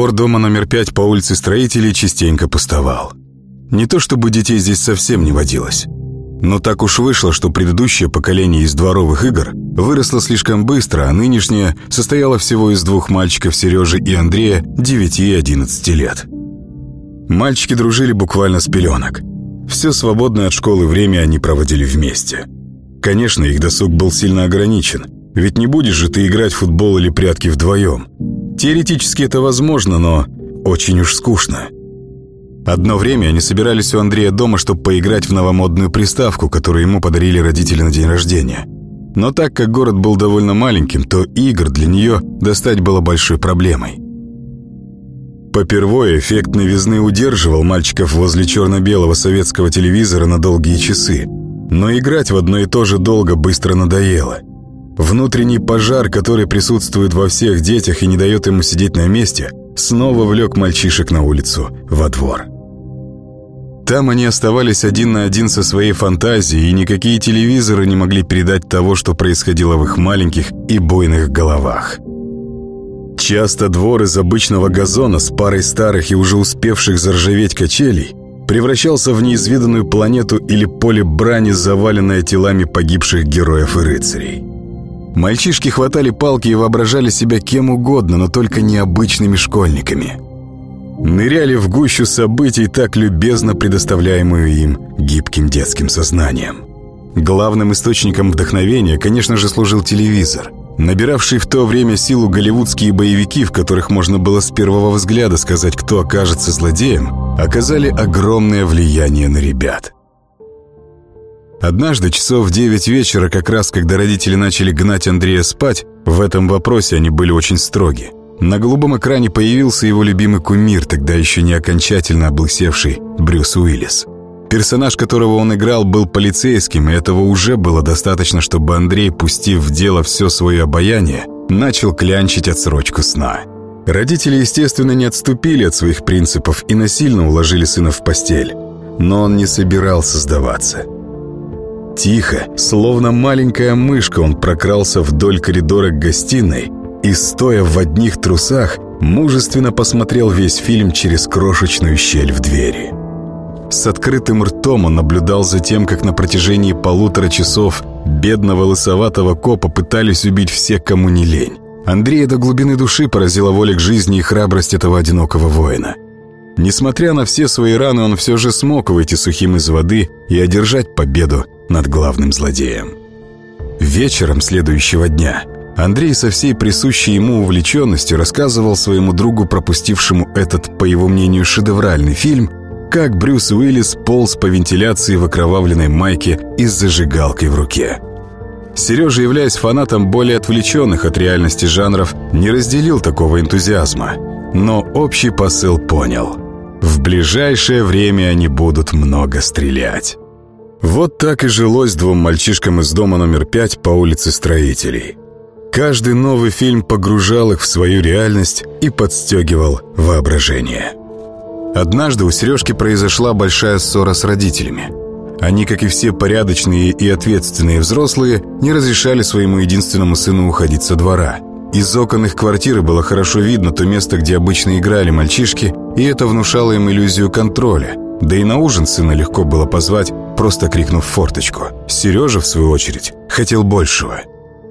Двор дома номер пять по улице Строителей частенько пустовал. Не то чтобы детей здесь совсем не водилось. Но так уж вышло, что предыдущее поколение из дворовых игр выросло слишком быстро, а нынешнее состояло всего из двух мальчиков Сережи и Андрея 9 и 11 лет. Мальчики дружили буквально с пеленок. Все свободное от школы время они проводили вместе. Конечно, их досуг был сильно ограничен, ведь не будешь же ты играть в футбол или прятки вдвоем. Теоретически это возможно, но очень уж скучно. Одно время они собирались у Андрея дома, чтобы поиграть в новомодную приставку, которую ему подарили родители на день рождения. Но так как город был довольно маленьким, то игр для нее достать было большой проблемой. Попервой эффект новизны удерживал мальчиков возле черно-белого советского телевизора на долгие часы. Но играть в одно и то же долго быстро надоело – Внутренний пожар, который присутствует во всех детях и не дает ему сидеть на месте, снова влек мальчишек на улицу, во двор. Там они оставались один на один со своей фантазией, и никакие телевизоры не могли передать того, что происходило в их маленьких и буйных головах. Часто двор из обычного газона с парой старых и уже успевших заржаветь качелей превращался в неизведанную планету или поле брани, заваленное телами погибших героев и рыцарей. Мальчишки хватали палки и воображали себя кем угодно, но только необычными школьниками. Ныряли в гущу событий, так любезно предоставляемую им гибким детским сознанием. Главным источником вдохновения, конечно же, служил телевизор, набиравший в то время силу голливудские боевики, в которых можно было с первого взгляда сказать, кто окажется злодеем, оказали огромное влияние на ребят – Однажды, часов в девять вечера, как раз когда родители начали гнать Андрея спать, в этом вопросе они были очень строги. На голубом экране появился его любимый кумир, тогда еще не окончательно облысевший Брюс Уиллис. Персонаж, которого он играл, был полицейским, и этого уже было достаточно, чтобы Андрей, пустив в дело все свое обаяние, начал клянчить отсрочку сна. Родители, естественно, не отступили от своих принципов и насильно уложили сына в постель. Но он не собирался сдаваться – Тихо, словно маленькая мышка, он прокрался вдоль коридора к гостиной и, стоя в одних трусах, мужественно посмотрел весь фильм через крошечную щель в двери. С открытым ртом он наблюдал за тем, как на протяжении полутора часов бедного лысоватого копа пытались убить все, кому не лень. Андрея до глубины души поразила воля к жизни и храбрость этого одинокого воина. Несмотря на все свои раны, он все же смог выйти сухим из воды и одержать победу над главным злодеем. Вечером следующего дня Андрей со всей присущей ему увлеченностью рассказывал своему другу, пропустившему этот, по его мнению, шедевральный фильм, как Брюс Уиллис полз по вентиляции в окровавленной майке и с зажигалкой в руке. Сережа, являясь фанатом более отвлеченных от реальности жанров, не разделил такого энтузиазма, но общий посыл понял. В ближайшее время они будут много стрелять. Вот так и жилось двум мальчишкам из дома номер пять по улице Строителей. Каждый новый фильм погружал их в свою реальность и подстегивал воображение. Однажды у Сережки произошла большая ссора с родителями. Они, как и все порядочные и ответственные взрослые, не разрешали своему единственному сыну уходить со двора. Из окон их квартиры было хорошо видно то место, где обычно играли мальчишки, и это внушало им иллюзию контроля – да и на ужин сына легко было позвать, просто крикнув форточку. Сережа, в свою очередь, хотел большего.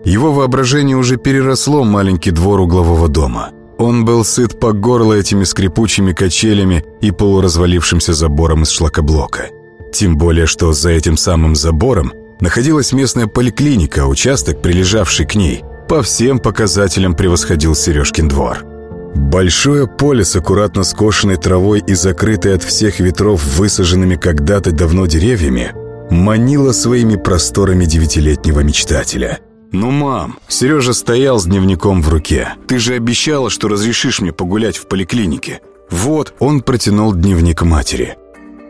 Его воображение уже переросло маленький двор углового дома. Он был сыт по горло этими скрипучими качелями и полуразвалившимся забором из шлакоблока. Тем более, что за этим самым забором находилась местная поликлиника, участок, прилежавший к ней, по всем показателям превосходил Сережкин двор. Большое поле с аккуратно скошенной травой и закрытой от всех ветров высаженными когда-то давно деревьями манило своими просторами девятилетнего мечтателя. «Ну, мам!» Сережа стоял с дневником в руке. «Ты же обещала, что разрешишь мне погулять в поликлинике». «Вот!» Он протянул дневник матери.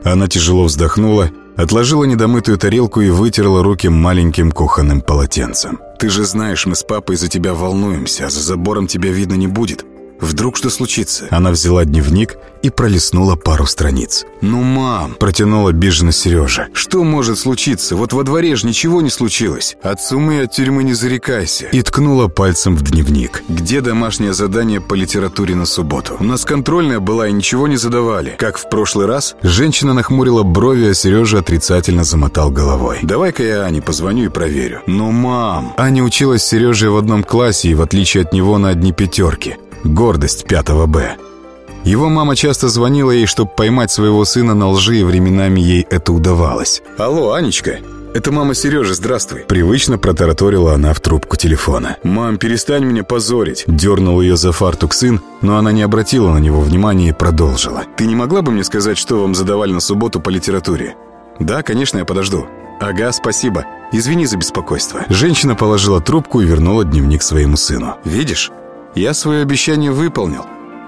Она тяжело вздохнула, отложила недомытую тарелку и вытерла руки маленьким кухонным полотенцем. «Ты же знаешь, мы с папой за тебя волнуемся, а за забором тебя видно не будет. Вдруг что случится? Она взяла дневник и пролистнула пару страниц. «Ну, мам!» – протянула обиженно Сережа. «Что может случиться? Вот во дворе же ничего не случилось. От сумы от тюрьмы не зарекайся». И ткнула пальцем в дневник. «Где домашнее задание по литературе на субботу? У нас контрольная была и ничего не задавали. Как в прошлый раз?» Женщина нахмурила брови, а Сережа отрицательно замотал головой. «Давай-ка я Ане позвоню и проверю». «Ну, мам!» Аня училась с Сережей в одном классе и, в отличие от него, на одни пятерки. Гордость пятого Б. Его мама часто звонила ей, чтобы поймать своего сына на лжи, и временами ей это удавалось. «Алло, Анечка, это мама Сережи, здравствуй!» Привычно протараторила она в трубку телефона. «Мам, перестань меня позорить!» Дернул ее за фартук сын, но она не обратила на него внимания и продолжила. «Ты не могла бы мне сказать, что вам задавали на субботу по литературе?» «Да, конечно, я подожду». «Ага, спасибо. Извини за беспокойство». Женщина положила трубку и вернула дневник своему сыну. «Видишь, я свое обещание выполнил.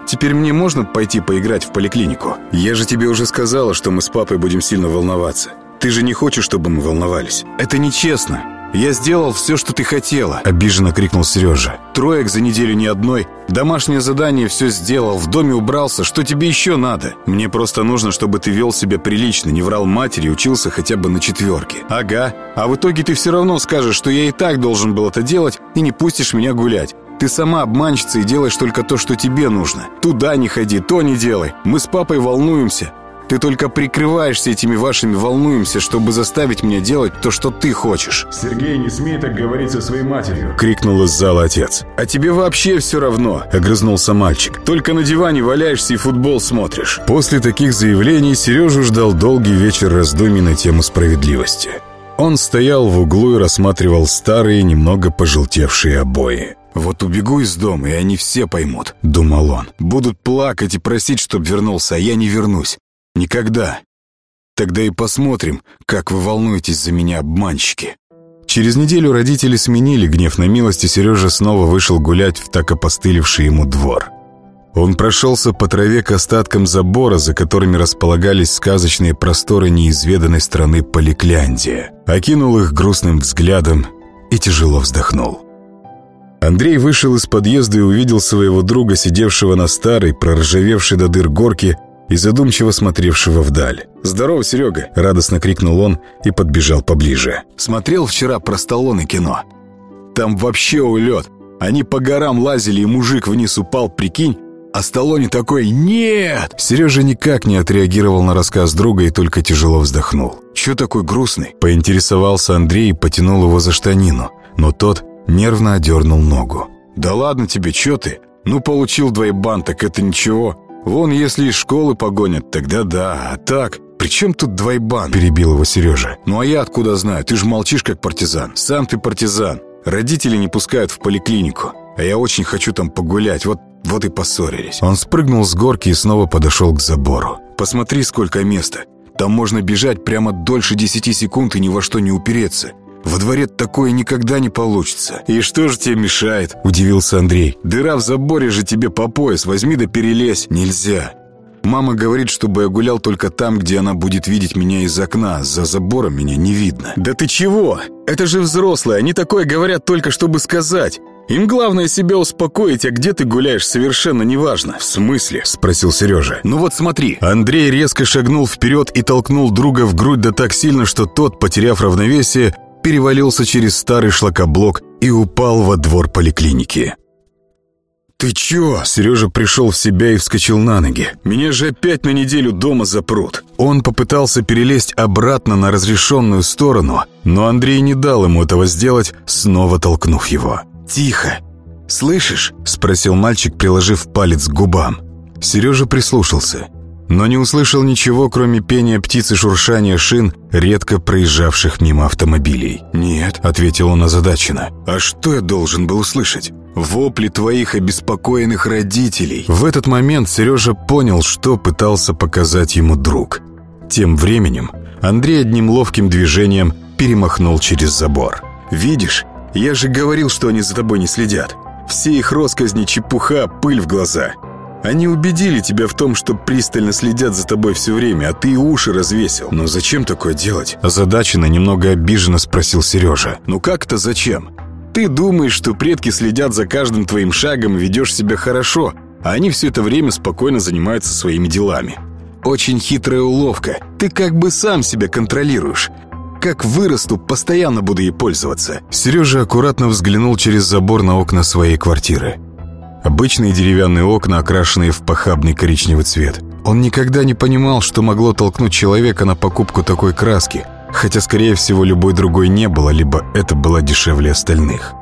Теперь мне можно пойти поиграть в поликлинику? Я же тебе уже сказала, что мы с папой будем сильно волноваться. Ты же не хочешь, чтобы мы волновались. Это нечестно. Я сделал все, что ты хотела. Обиженно крикнул Сережа. Троек за неделю ни одной. Домашнее задание все сделал, в доме убрался. Что тебе еще надо? Мне просто нужно, чтобы ты вел себя прилично, не врал матери, учился хотя бы на четверке. Ага. А в итоге ты все равно скажешь, что я и так должен был это делать, и не пустишь меня гулять. Ты сама обманщица и делаешь только то, что тебе нужно. Туда не ходи, то не делай. Мы с папой волнуемся. Ты только прикрываешься этими вашими волнуемся, чтобы заставить меня делать то, что ты хочешь». «Сергей, не смей так говорить со своей матерью!» — крикнул из зала отец. «А тебе вообще все равно!» — огрызнулся мальчик. «Только на диване валяешься и футбол смотришь!» После таких заявлений Сережу ждал долгий вечер раздумий на тему справедливости. Он стоял в углу и рассматривал старые, немного пожелтевшие обои. «Вот убегу из дома, и они все поймут», — думал он. «Будут плакать и просить, чтоб вернулся, а я не вернусь. Никогда. Тогда и посмотрим, как вы волнуетесь за меня, обманщики». Через неделю родители сменили гнев на милость, и Сережа снова вышел гулять в так опостылевший ему двор. Он прошелся по траве к остаткам забора, за которыми располагались сказочные просторы неизведанной страны Поликляндия, окинул их грустным взглядом и тяжело вздохнул. Андрей вышел из подъезда и увидел своего друга, сидевшего на старой, проржавевшей до дыр горке и задумчиво смотревшего вдаль. «Здорово, Серега!» — радостно крикнул он и подбежал поближе. «Смотрел вчера про Сталлоне кино? Там вообще улет. Они по горам лазили, и мужик вниз упал, прикинь, а Сталлоне такой «Нет!» Сережа никак не отреагировал на рассказ друга и только тяжело вздохнул. «Чё такой грустный?» Поинтересовался Андрей и потянул его за штанину, но тот Нервно одернул ногу. «Да ладно тебе, чё ты? Ну, получил двойбан, так это ничего. Вон, если из школы погонят, тогда да. А так, при чем тут двойбан?» Перебил его Сережа. «Ну, а я откуда знаю? Ты же молчишь, как партизан. Сам ты партизан. Родители не пускают в поликлинику. А я очень хочу там погулять. Вот вот и поссорились. Он спрыгнул с горки и снова подошел к забору. «Посмотри, сколько места. Там можно бежать прямо дольше десяти секунд и ни во что не упереться. Во дворе такое никогда не получится. И что же тебе мешает? Удивился Андрей. Дыра в заборе же тебе по пояс. Возьми да перелезь. Нельзя. Мама говорит, чтобы я гулял только там, где она будет видеть меня из окна. За забором меня не видно. Да ты чего? Это же взрослые. Они такое говорят только, чтобы сказать. Им главное себя успокоить, а где ты гуляешь, совершенно неважно. В смысле? Спросил Сережа. Ну вот смотри. Андрей резко шагнул вперед и толкнул друга в грудь да так сильно, что тот, потеряв равновесие, перевалился через старый шлакоблок и упал во двор поликлиники. «Ты чё?» Сережа пришел в себя и вскочил на ноги. «Меня же опять на неделю дома запрут». Он попытался перелезть обратно на разрешенную сторону, но Андрей не дал ему этого сделать, снова толкнув его. «Тихо! Слышишь?» — спросил мальчик, приложив палец к губам. Сережа прислушался но не услышал ничего, кроме пения птиц и шуршания шин, редко проезжавших мимо автомобилей. «Нет», — ответил он озадаченно. «А что я должен был услышать? Вопли твоих обеспокоенных родителей». В этот момент Сережа понял, что пытался показать ему друг. Тем временем Андрей одним ловким движением перемахнул через забор. «Видишь, я же говорил, что они за тобой не следят. Все их росказни, чепуха, пыль в глаза. Они убедили тебя в том, что пристально следят за тобой все время, а ты и уши развесил. Но зачем такое делать? Озадаченно, немного обиженно спросил Сережа. Ну как-то зачем? Ты думаешь, что предки следят за каждым твоим шагом и ведешь себя хорошо, а они все это время спокойно занимаются своими делами. Очень хитрая уловка. Ты как бы сам себя контролируешь. Как вырасту, постоянно буду ей пользоваться. Сережа аккуратно взглянул через забор на окна своей квартиры. Обычные деревянные окна, окрашенные в похабный коричневый цвет. Он никогда не понимал, что могло толкнуть человека на покупку такой краски, хотя, скорее всего, любой другой не было, либо это было дешевле остальных.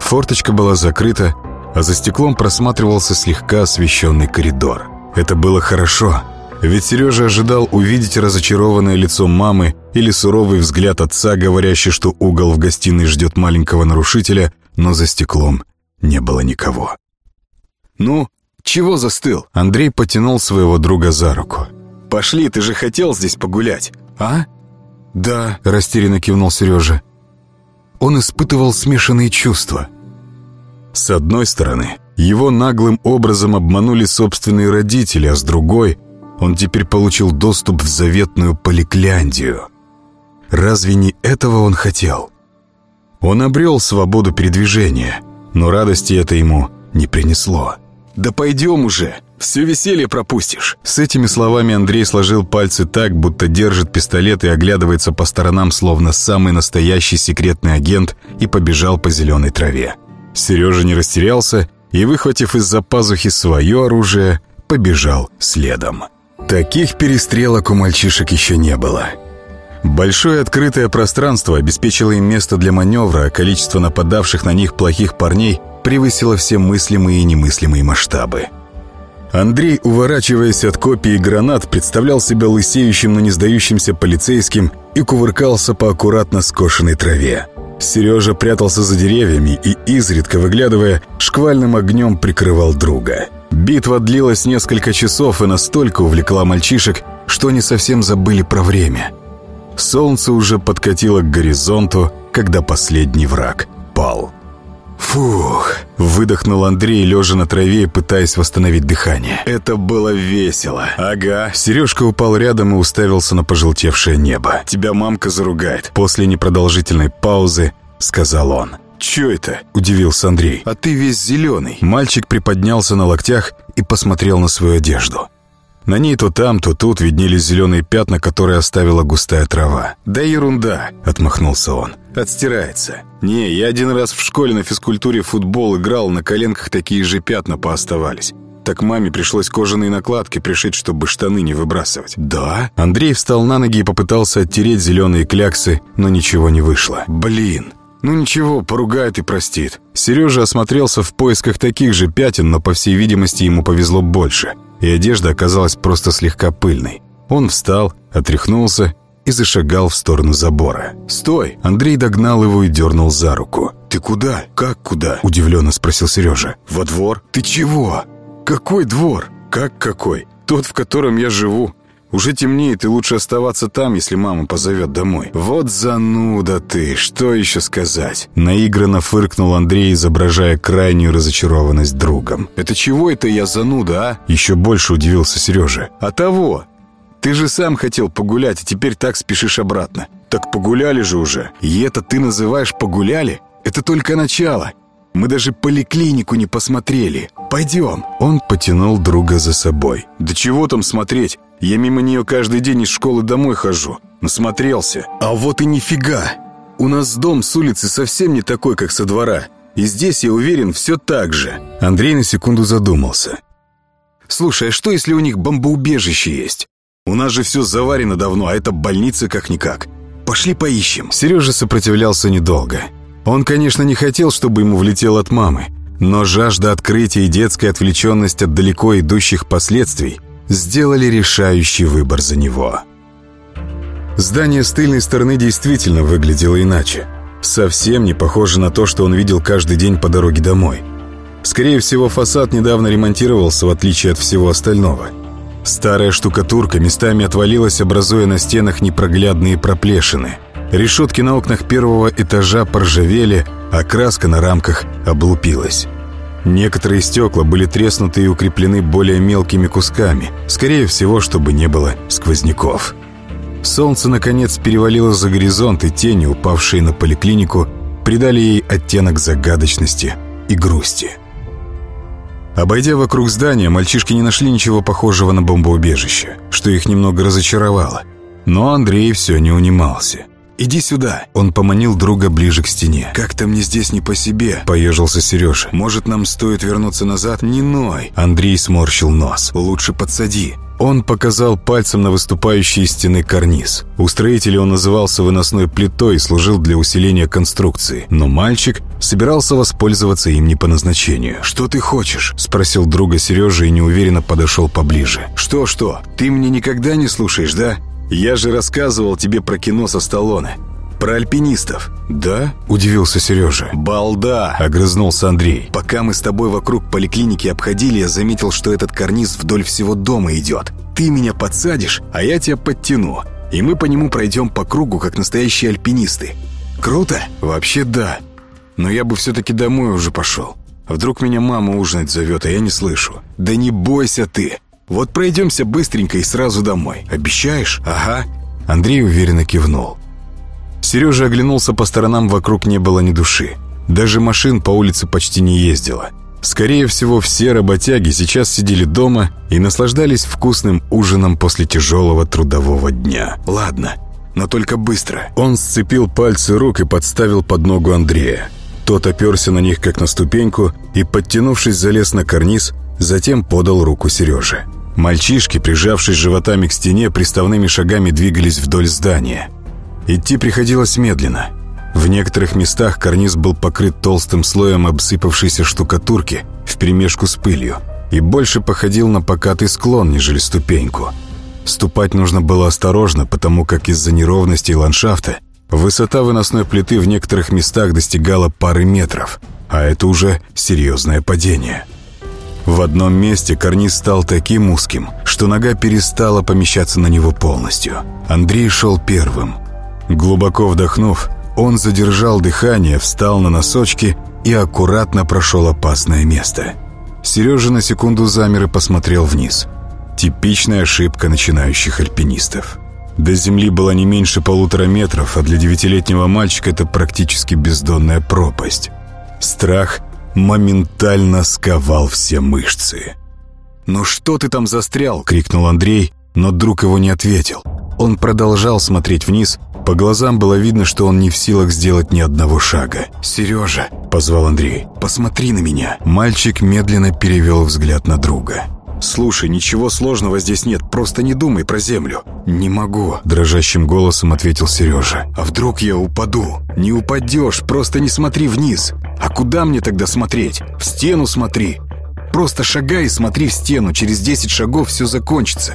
Форточка была закрыта, а за стеклом просматривался слегка освещенный коридор. Это было хорошо, ведь Сережа ожидал увидеть разочарованное лицо мамы или суровый взгляд отца, говорящий, что угол в гостиной ждет маленького нарушителя, но за стеклом не было никого. «Ну, чего застыл?» Андрей потянул своего друга за руку. «Пошли, ты же хотел здесь погулять, а?» «Да», — растерянно кивнул Сережа. Он испытывал смешанные чувства. С одной стороны, его наглым образом обманули собственные родители, а с другой он теперь получил доступ в заветную поликляндию. Разве не этого он хотел? Он обрел свободу передвижения, но радости это ему не принесло. «Да пойдем уже, все веселье пропустишь». С этими словами Андрей сложил пальцы так, будто держит пистолет и оглядывается по сторонам, словно самый настоящий секретный агент, и побежал по зеленой траве. Сережа не растерялся и, выхватив из-за пазухи свое оружие, побежал следом. Таких перестрелок у мальчишек еще не было. Большое открытое пространство обеспечило им место для маневра, а количество нападавших на них плохих парней превысило все мыслимые и немыслимые масштабы. Андрей, уворачиваясь от копий и гранат, представлял себя лысеющим, но не сдающимся полицейским и кувыркался по аккуратно скошенной траве. Сережа прятался за деревьями и, изредка выглядывая, шквальным огнем прикрывал друга. Битва длилась несколько часов и настолько увлекла мальчишек, что они совсем забыли про время. Солнце уже подкатило к горизонту, когда последний враг пал. «Фух!» — выдохнул Андрей, лежа на траве, пытаясь восстановить дыхание. «Это было весело!» «Ага!» Сережка упал рядом и уставился на пожелтевшее небо. «Тебя мамка заругает!» После непродолжительной паузы сказал он. «Чё это?» – удивился Андрей. «А ты весь зеленый». Мальчик приподнялся на локтях и посмотрел на свою одежду. На ней то там, то тут виднелись зеленые пятна, которые оставила густая трава. «Да ерунда!» – отмахнулся он. «Отстирается. Не, я один раз в школе на физкультуре футбол играл, на коленках такие же пятна пооставались. Так маме пришлось кожаные накладки пришить, чтобы штаны не выбрасывать». «Да?» Андрей встал на ноги и попытался оттереть зеленые кляксы, но ничего не вышло. «Блин, ну ничего, поругает и простит. Сережа осмотрелся в поисках таких же пятен, но, по всей видимости, ему повезло больше. И одежда оказалась просто слегка пыльной. Он встал, отряхнулся и зашагал в сторону забора. «Стой!» Андрей догнал его и дернул за руку. «Ты куда? Как куда?» Удивленно спросил Сережа. «Во двор? Ты чего? Какой двор? Как какой? Тот, в котором я живу. Уже темнеет, и лучше оставаться там, если мама позовет домой. Вот зануда ты, что еще сказать?» Наигранно фыркнул Андрей, изображая крайнюю разочарованность другом. «Это чего это я зануда, а?» Еще больше удивился Сережа. «А того! Ты же сам хотел погулять, а теперь так спешишь обратно. Так погуляли же уже. И это ты называешь погуляли? Это только начало. Мы даже поликлинику не посмотрели. Пойдем». Он потянул друга за собой. «Да чего там смотреть? Я мимо нее каждый день из школы домой хожу. Насмотрелся. А вот и нифига. У нас дом с улицы совсем не такой, как со двора. И здесь, я уверен, все так же». Андрей на секунду задумался. «Слушай, а что, если у них бомбоубежище есть? У нас же все заварено давно, а это больница как-никак. Пошли поищем». Сережа сопротивлялся недолго. Он, конечно, не хотел, чтобы ему влетел от мамы, но жажда открытия и детская отвлеченность от далеко идущих последствий сделали решающий выбор за него. Здание с тыльной стороны действительно выглядело иначе. Совсем не похоже на то, что он видел каждый день по дороге домой. Скорее всего, фасад недавно ремонтировался, в отличие от всего остального. Старая штукатурка местами отвалилась, образуя на стенах непроглядные проплешины. Решетки на окнах первого этажа поржавели, а краска на рамках облупилась. Некоторые стекла были треснуты и укреплены более мелкими кусками, скорее всего, чтобы не было сквозняков. Солнце, наконец, перевалило за горизонт, и тени, упавшие на поликлинику, придали ей оттенок загадочности и грусти. Обойдя вокруг здания, мальчишки не нашли ничего похожего на бомбоубежище, что их немного разочаровало. Но Андрей все не унимался. «Иди сюда!» Он поманил друга ближе к стене. «Как-то мне здесь не по себе», — поежился Сережа. «Может, нам стоит вернуться назад?» «Не ной!» Андрей сморщил нос. «Лучше подсади». Он показал пальцем на выступающий из стены карниз. У строителей он назывался выносной плитой и служил для усиления конструкции. Но мальчик собирался воспользоваться им не по назначению. «Что ты хочешь?» – спросил друга Сережа и неуверенно подошел поближе. «Что-что? Ты мне никогда не слушаешь, да? Я же рассказывал тебе про кино со Сталлоне. Про альпинистов. Да? Удивился Сережа. Балда! Огрызнулся Андрей. Пока мы с тобой вокруг поликлиники обходили, я заметил, что этот карниз вдоль всего дома идет. Ты меня подсадишь, а я тебя подтяну. И мы по нему пройдем по кругу, как настоящие альпинисты. Круто? Вообще да. Но я бы все-таки домой уже пошел. Вдруг меня мама ужинать зовет, а я не слышу. Да не бойся ты. Вот пройдемся быстренько и сразу домой. Обещаешь? Ага. Андрей уверенно кивнул. Сережа оглянулся по сторонам, вокруг не было ни души. Даже машин по улице почти не ездило. Скорее всего, все работяги сейчас сидели дома и наслаждались вкусным ужином после тяжелого трудового дня. «Ладно, но только быстро». Он сцепил пальцы рук и подставил под ногу Андрея. Тот оперся на них, как на ступеньку, и, подтянувшись, залез на карниз, затем подал руку Сереже. Мальчишки, прижавшись животами к стене, приставными шагами двигались вдоль здания. Идти приходилось медленно. В некоторых местах карниз был покрыт толстым слоем обсыпавшейся штукатурки вперемешку с пылью и больше походил на покатый склон, нежели ступеньку. Ступать нужно было осторожно, потому как из-за неровностей ландшафта высота выносной плиты в некоторых местах достигала пары метров, а это уже серьезное падение. В одном месте карниз стал таким узким, что нога перестала помещаться на него полностью. Андрей шел первым – Глубоко вдохнув, он задержал дыхание, встал на носочки и аккуратно прошел опасное место. Сережа на секунду замер и посмотрел вниз. Типичная ошибка начинающих альпинистов. До земли была не меньше полутора метров, а для девятилетнего мальчика это практически бездонная пропасть. Страх моментально сковал все мышцы. «Ну что ты там застрял?» — крикнул Андрей, но друг его не ответил. Он продолжал смотреть вниз, по глазам было видно, что он не в силах сделать ни одного шага. «Сережа!» – позвал Андрей. «Посмотри на меня!» Мальчик медленно перевел взгляд на друга. «Слушай, ничего сложного здесь нет, просто не думай про землю». «Не могу», – дрожащим голосом ответил Сережа. «А вдруг я упаду?» «Не упадешь, просто не смотри вниз. А куда мне тогда смотреть? В стену смотри. Просто шагай и смотри в стену, через 10 шагов все закончится.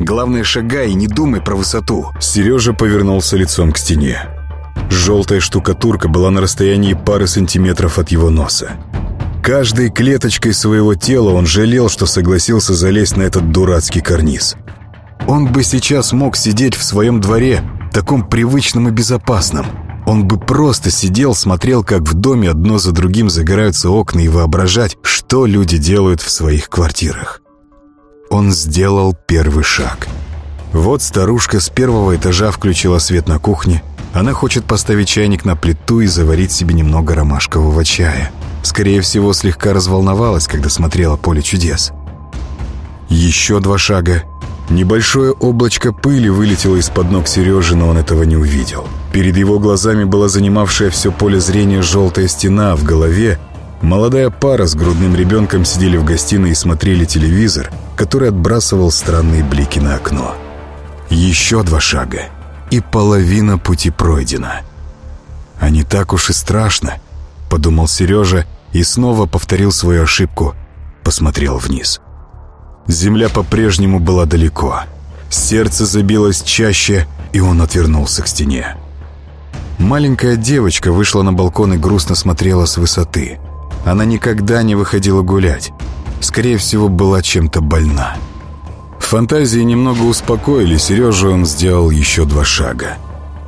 Главное, шагай и не думай про высоту». Сережа повернулся лицом к стене. Желтая штукатурка была на расстоянии пары сантиметров от его носа. Каждой клеточкой своего тела он жалел, что согласился залезть на этот дурацкий карниз. Он бы сейчас мог сидеть в своем дворе, таком привычном и безопасном. Он бы просто сидел, смотрел, как в доме одно за другим загораются окна и воображать, что люди делают в своих квартирах. Он сделал первый шаг. Вот старушка с первого этажа включила свет на кухне. Она хочет поставить чайник на плиту и заварить себе немного ромашкового чая. Скорее всего, слегка разволновалась, когда смотрела «Поле чудес». Еще два шага. Небольшое облачко пыли вылетело из-под ног Сережи, но он этого не увидел. Перед его глазами была занимавшая все поле зрения желтая стена, а в голове Молодая пара с грудным ребенком сидели в гостиной и смотрели телевизор, который отбрасывал странные блики на окно. Еще два шага, и половина пути пройдена. «А не так уж и страшно», — подумал Сережа и снова повторил свою ошибку, посмотрел вниз. Земля по-прежнему была далеко. Сердце забилось чаще, и он отвернулся к стене. Маленькая девочка вышла на балкон и грустно смотрела с высоты. Она никогда не выходила гулять. Скорее всего, была чем-то больна. Фантазии немного успокоили, Сережу он сделал еще два шага.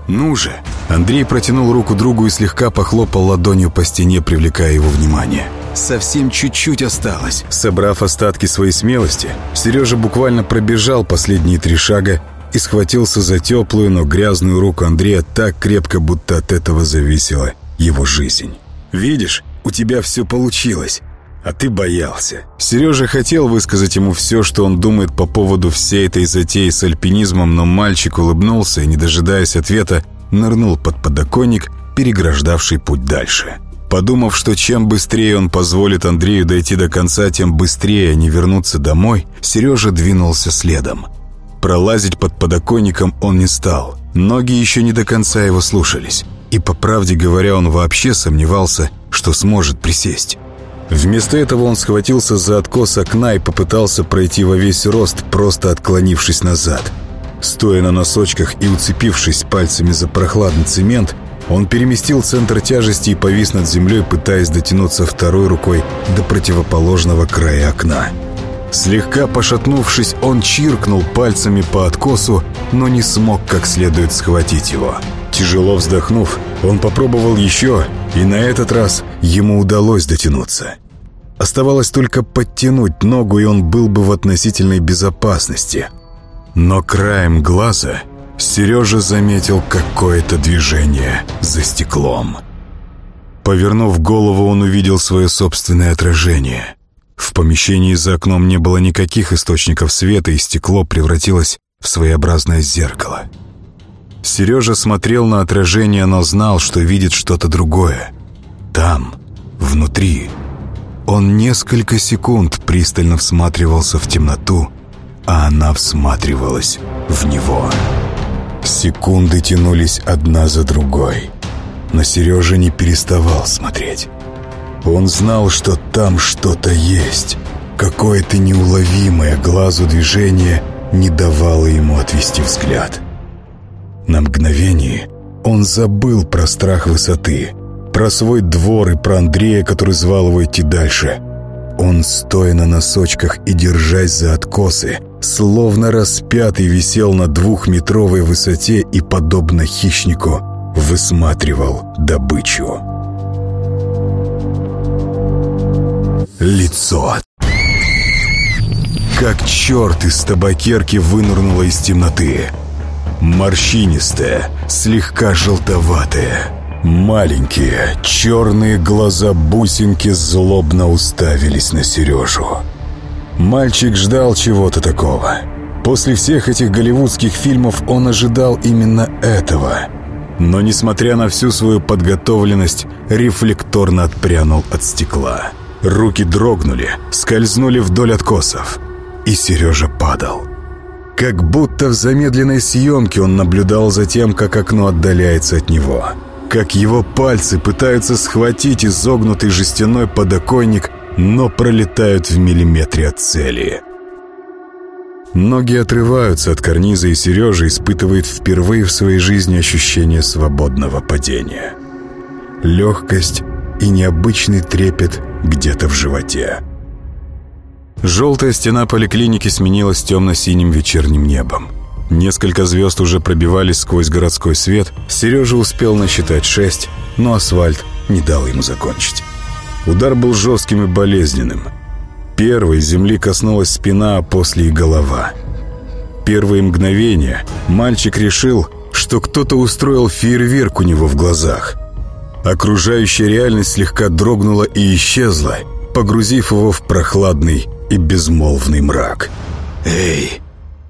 «Ну же!» Андрей протянул руку другу и слегка похлопал ладонью по стене, привлекая его внимание. «Совсем чуть-чуть осталось». Собрав остатки своей смелости, Сережа буквально пробежал последние три шага и схватился за теплую, но грязную руку Андрея так крепко, будто от этого зависела его жизнь. «Видишь, у тебя все получилось. а ты боялся». Сережа хотел высказать ему все, что он думает по поводу всей этой затеи с альпинизмом, но мальчик улыбнулся и, не дожидаясь ответа, нырнул под подоконник, переграждавший путь дальше. Подумав, что чем быстрее он позволит Андрею дойти до конца, тем быстрее они вернутся домой, Сережа двинулся следом. Пролазить под подоконником он не стал. Ноги еще не до конца его слушались. И, по правде говоря, он вообще сомневался, что сможет присесть. Вместо этого он схватился за откос окна и попытался пройти во весь рост, просто отклонившись назад. Стоя на носочках и уцепившись пальцами за прохладный цемент, он переместил центр тяжести и повис над землей, пытаясь дотянуться второй рукой до противоположного края окна. Слегка пошатнувшись, он чиркнул пальцами по откосу, но не смог как следует схватить его. Тяжело вздохнув, он попробовал еще, и на этот раз ему удалось дотянуться. Оставалось только подтянуть ногу, и он был бы в относительной безопасности. Но краем глаза Сережа заметил какое-то движение за стеклом. Повернув голову, он увидел свое собственное отражение. В помещении за окном не было никаких источников света, и стекло превратилось в своеобразное зеркало. Сережа смотрел на отражение, но знал, что видит что-то другое. Там, внутри. Он несколько секунд пристально всматривался в темноту, а она всматривалась в него. Секунды тянулись одна за другой, но Сережа не переставал смотреть. Он знал, что там что-то есть. Какое-то неуловимое глазу движение не давало ему отвести взгляд. На мгновение он забыл про страх высоты, про свой двор и про Андрея, который звал его идти дальше. Он, стоя на носочках и держась за откосы, словно распятый висел на двухметровой высоте и, подобно хищнику, высматривал добычу. лицо. Как черт из табакерки вынырнуло из темноты. Морщинистое, слегка желтоватое. Маленькие, черные глаза бусинки злобно уставились на Сережу. Мальчик ждал чего-то такого. После всех этих голливудских фильмов он ожидал именно этого. Но, несмотря на всю свою подготовленность, рефлекторно отпрянул от стекла. Руки дрогнули, скользнули вдоль откосов. И Сережа падал. Как будто в замедленной съемке он наблюдал за тем, как окно отдаляется от него. Как его пальцы пытаются схватить изогнутый жестяной подоконник, но пролетают в миллиметре от цели. Ноги отрываются от карниза, и Сережа испытывает впервые в своей жизни ощущение свободного падения. Легкость и необычный трепет где-то в животе. Желтая стена поликлиники сменилась темно-синим вечерним небом. Несколько звезд уже пробивались сквозь городской свет. Сережа успел насчитать шесть, но асфальт не дал ему закончить. Удар был жестким и болезненным. Первой земли коснулась спина, а после и голова. Первые мгновения мальчик решил, что кто-то устроил фейерверк у него в глазах. Окружающая реальность слегка дрогнула и исчезла, погрузив его в прохладный и безмолвный мрак. «Эй,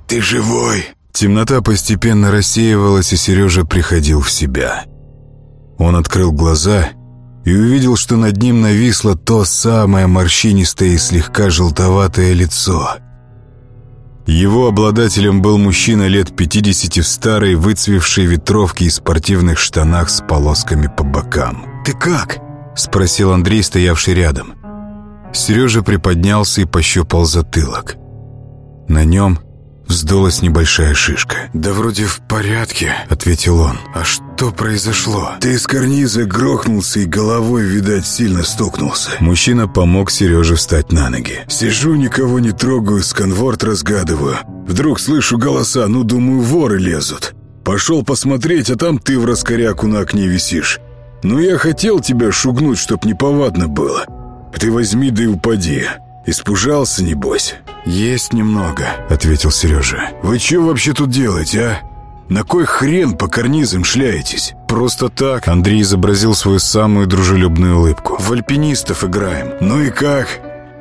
ты живой?» Темнота постепенно рассеивалась, и Сережа приходил в себя. Он открыл глаза и увидел, что над ним нависло то самое морщинистое и слегка желтоватое лицо – его обладателем был мужчина лет 50 в старой, выцвевшей ветровке и спортивных штанах с полосками по бокам. «Ты как?» – спросил Андрей, стоявший рядом. Сережа приподнялся и пощупал затылок. На нем вздулась небольшая шишка. «Да вроде в порядке», — ответил он. «А что произошло?» «Ты из карниза грохнулся и головой, видать, сильно стукнулся». Мужчина помог Сереже встать на ноги. «Сижу, никого не трогаю, сканворд разгадываю. Вдруг слышу голоса, ну, думаю, воры лезут. Пошел посмотреть, а там ты в раскоряку на окне висишь. Ну, я хотел тебя шугнуть, чтоб неповадно было. Ты возьми да и упади. Испужался, небось?» «Есть немного», — ответил Сережа. «Вы что вообще тут делаете, а? На кой хрен по карнизам шляетесь? просто так. Андрей изобразил свою самую дружелюбную улыбку. В альпинистов играем. Ну и как?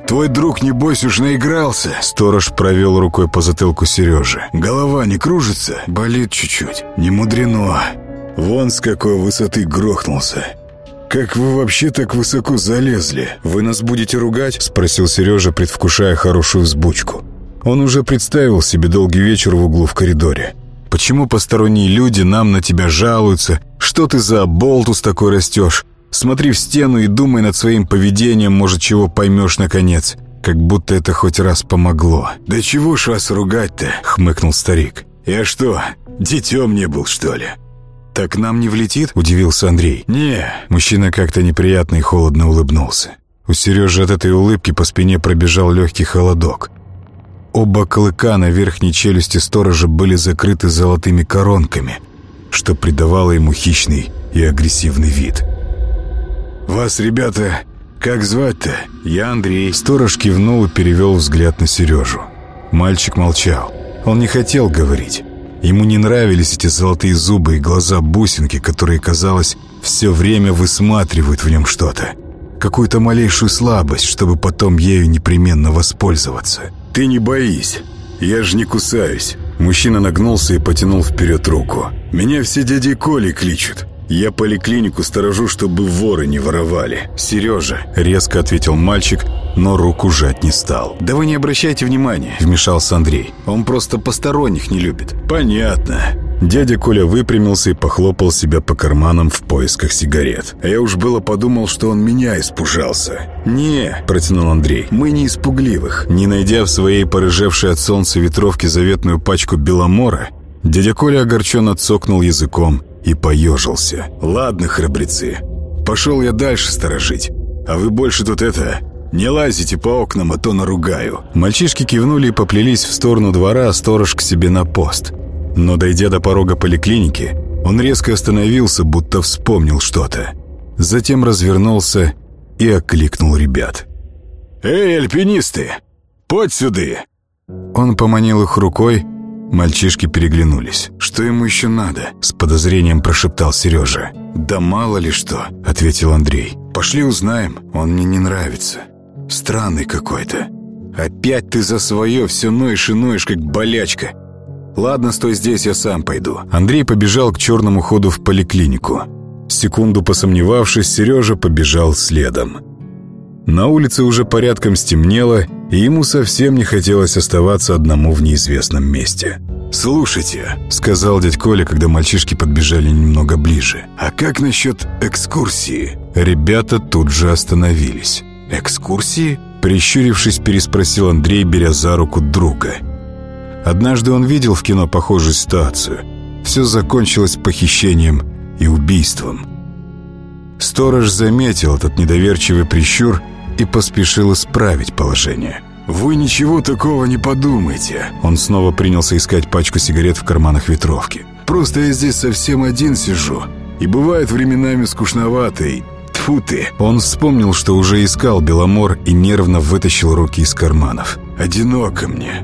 Твой друг, небось, уж наигрался. Сторож провел рукой по затылку Сережи. Голова не кружится? Болит чуть-чуть. Не мудрено. Вон с какой высоты грохнулся. «Как вы вообще так высоко залезли? Вы нас будете ругать?» — спросил Сережа, предвкушая хорошую взбучку. Он уже представил себе долгий вечер в углу в коридоре. «Почему посторонние люди нам на тебя жалуются? Что ты за болтус такой растешь? Смотри в стену и думай над своим поведением, может, чего поймешь наконец. Как будто это хоть раз помогло». «Да чего ж вас ругать-то?» — хмыкнул старик. «Я что, детем не был, что ли?» «Так нам не влетит?» – удивился Андрей. «Не». Мужчина как-то неприятно и холодно улыбнулся. У Сережи от этой улыбки по спине пробежал легкий холодок. Оба клыка на верхней челюсти сторожа были закрыты золотыми коронками, что придавало ему хищный и агрессивный вид. «Вас, ребята, как звать-то? Я Андрей». Сторож кивнул и перевел взгляд на Сережу. Мальчик молчал. Он не хотел говорить. Ему не нравились эти золотые зубы и глаза-бусинки, которые, казалось, все время высматривают в нем что-то. Какую-то малейшую слабость, чтобы потом ею непременно воспользоваться. «Ты не боись, я же не кусаюсь». Мужчина нагнулся и потянул вперед руку. «Меня все дяди Коли кличут. Я поликлинику сторожу, чтобы воры не воровали. Сережа, резко ответил мальчик, но руку жать не стал. Да вы не обращайте внимания, вмешался Андрей. Он просто посторонних не любит. Понятно. Дядя Коля выпрямился и похлопал себя по карманам в поисках сигарет. А я уж было подумал, что он меня испужался. «Не», — протянул Андрей, — «мы не испугливых». Не найдя в своей порыжевшей от солнца ветровке заветную пачку беломора, дядя Коля огорченно цокнул языком и поежился. «Ладно, храбрецы, пошел я дальше сторожить. А вы больше тут это... Не лазите по окнам, а то наругаю». Мальчишки кивнули и поплелись в сторону двора, а сторож к себе на пост. Но, дойдя до порога поликлиники, он резко остановился, будто вспомнил что-то. Затем развернулся и окликнул ребят. «Эй, альпинисты! Подь сюда!» Он поманил их рукой, Мальчишки переглянулись. «Что ему еще надо?» С подозрением прошептал Сережа. «Да мало ли что», — ответил Андрей. «Пошли узнаем, он мне не нравится. Странный какой-то. Опять ты за свое все ноешь и ноешь, как болячка. Ладно, стой здесь, я сам пойду». Андрей побежал к черному ходу в поликлинику. Секунду посомневавшись, Сережа побежал следом. На улице уже порядком стемнело, и ему совсем не хотелось оставаться одному в неизвестном месте. «Слушайте», — сказал дядь Коля, когда мальчишки подбежали немного ближе. «А как насчет экскурсии?» Ребята тут же остановились. «Экскурсии?» Прищурившись, переспросил Андрей, беря за руку друга. Однажды он видел в кино похожую ситуацию. Все закончилось похищением и убийством. Сторож заметил этот недоверчивый прищур и поспешил исправить положение. «Вы ничего такого не подумайте!» Он снова принялся искать пачку сигарет в карманах ветровки. «Просто я здесь совсем один сижу, и бывает временами скучновато, и тьфу ты!» Он вспомнил, что уже искал Беломор и нервно вытащил руки из карманов. «Одиноко мне.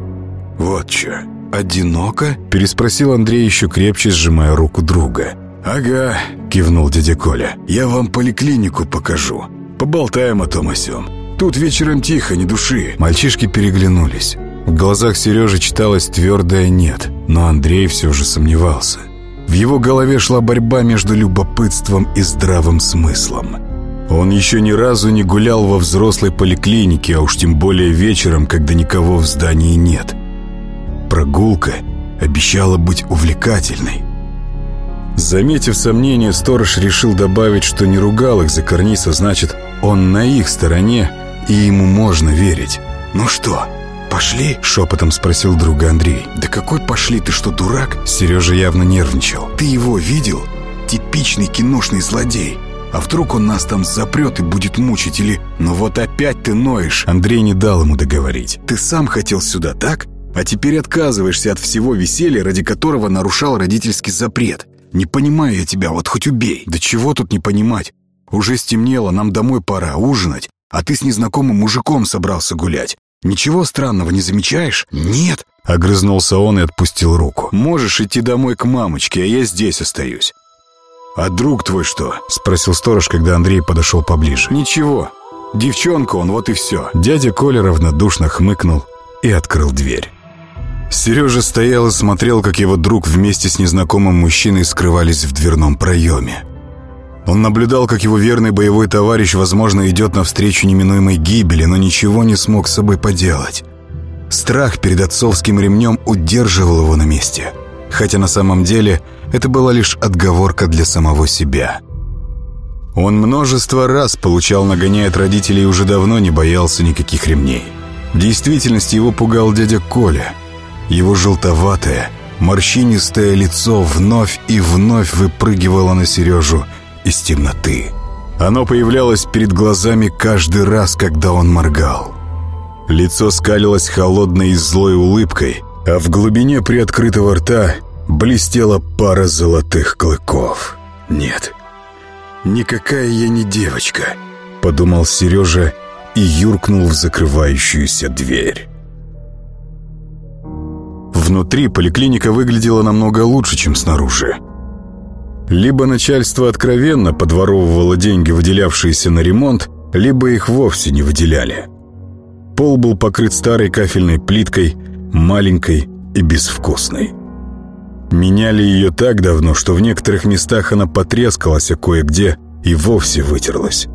Вот что. «Одиноко?» – переспросил Андрей, еще крепче сжимая руку друга. «Ага», – кивнул дядя Коля. «Я вам поликлинику покажу. Поболтаем о том о сём. Тут вечером тихо, ни души». Мальчишки переглянулись. В глазах Сережи читалось твердое «нет», но Андрей все же сомневался. В его голове шла борьба между любопытством и здравым смыслом. Он еще ни разу не гулял во взрослой поликлинике, а уж тем более вечером, когда никого в здании нет. Прогулка обещала быть увлекательной. Заметив сомнение, сторож решил добавить, что не ругал их за карниз, а значит, он на их стороне, и ему можно верить. «Ну что, пошли?» — шепотом спросил друга Андрей. «Да какой пошли? Ты что, дурак?» Сережа явно нервничал. «Ты его видел? Типичный киношный злодей. А вдруг он нас там запрет и будет мучить, или... Ну вот опять ты ноешь!» Андрей не дал ему договорить. «Ты сам хотел сюда, так? А теперь отказываешься от всего веселья, ради которого нарушал родительский запрет. Не понимаю я тебя, вот хоть убей. Да чего тут не понимать? Уже стемнело, нам домой пора, ужинать. А ты с незнакомым мужиком собрался гулять. Ничего странного не замечаешь? Нет. Огрызнулся он и отпустил руку. Можешь идти домой к мамочке, а я здесь остаюсь. «А друг твой что?» — спросил сторож, когда Андрей подошел поближе. «Ничего. Девчонка он, вот и все». Дядя Коля равнодушно хмыкнул и открыл дверь. Сережа стоял и смотрел, как его друг вместе с незнакомым мужчиной скрывались в дверном проеме. Он наблюдал, как его верный боевой товарищ, возможно, идет навстречу неминуемой гибели, но ничего не смог с собой поделать. Страх перед отцовским ремнем удерживал его на месте, хотя на самом деле это была лишь отговорка для самого себя. Он множество раз получал нагоняя от родителей и уже давно не боялся никаких ремней. В действительности его пугал дядя Коля. Его желтоватое, морщинистое лицо вновь и вновь выпрыгивало на Сережу из темноты. Оно появлялось перед глазами каждый раз, когда он моргал. Лицо скалилось холодной и злой улыбкой, а в глубине приоткрытого рта блестела пара золотых клыков. «Нет, никакая я не девочка», — подумал Сережа и юркнул в закрывающуюся дверь. Внутри поликлиника выглядела намного лучше, чем снаружи. Либо начальство откровенно подворовывало деньги, выделявшиеся на ремонт, либо их вовсе не выделяли. Пол был покрыт старой кафельной плиткой, маленькой и безвкусной. Меняли ее так давно, что в некоторых местах она потрескалась, а кое-где и вовсе вытерлась.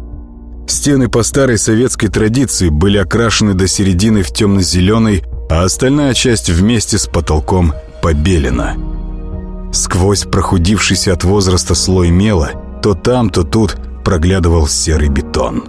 Стены по старой советской традиции были окрашены до середины в темно-зеленый, а остальная часть вместе с потолком побелена – Сквозь прохудившийся от возраста слой мела то там, то тут проглядывал серый бетон.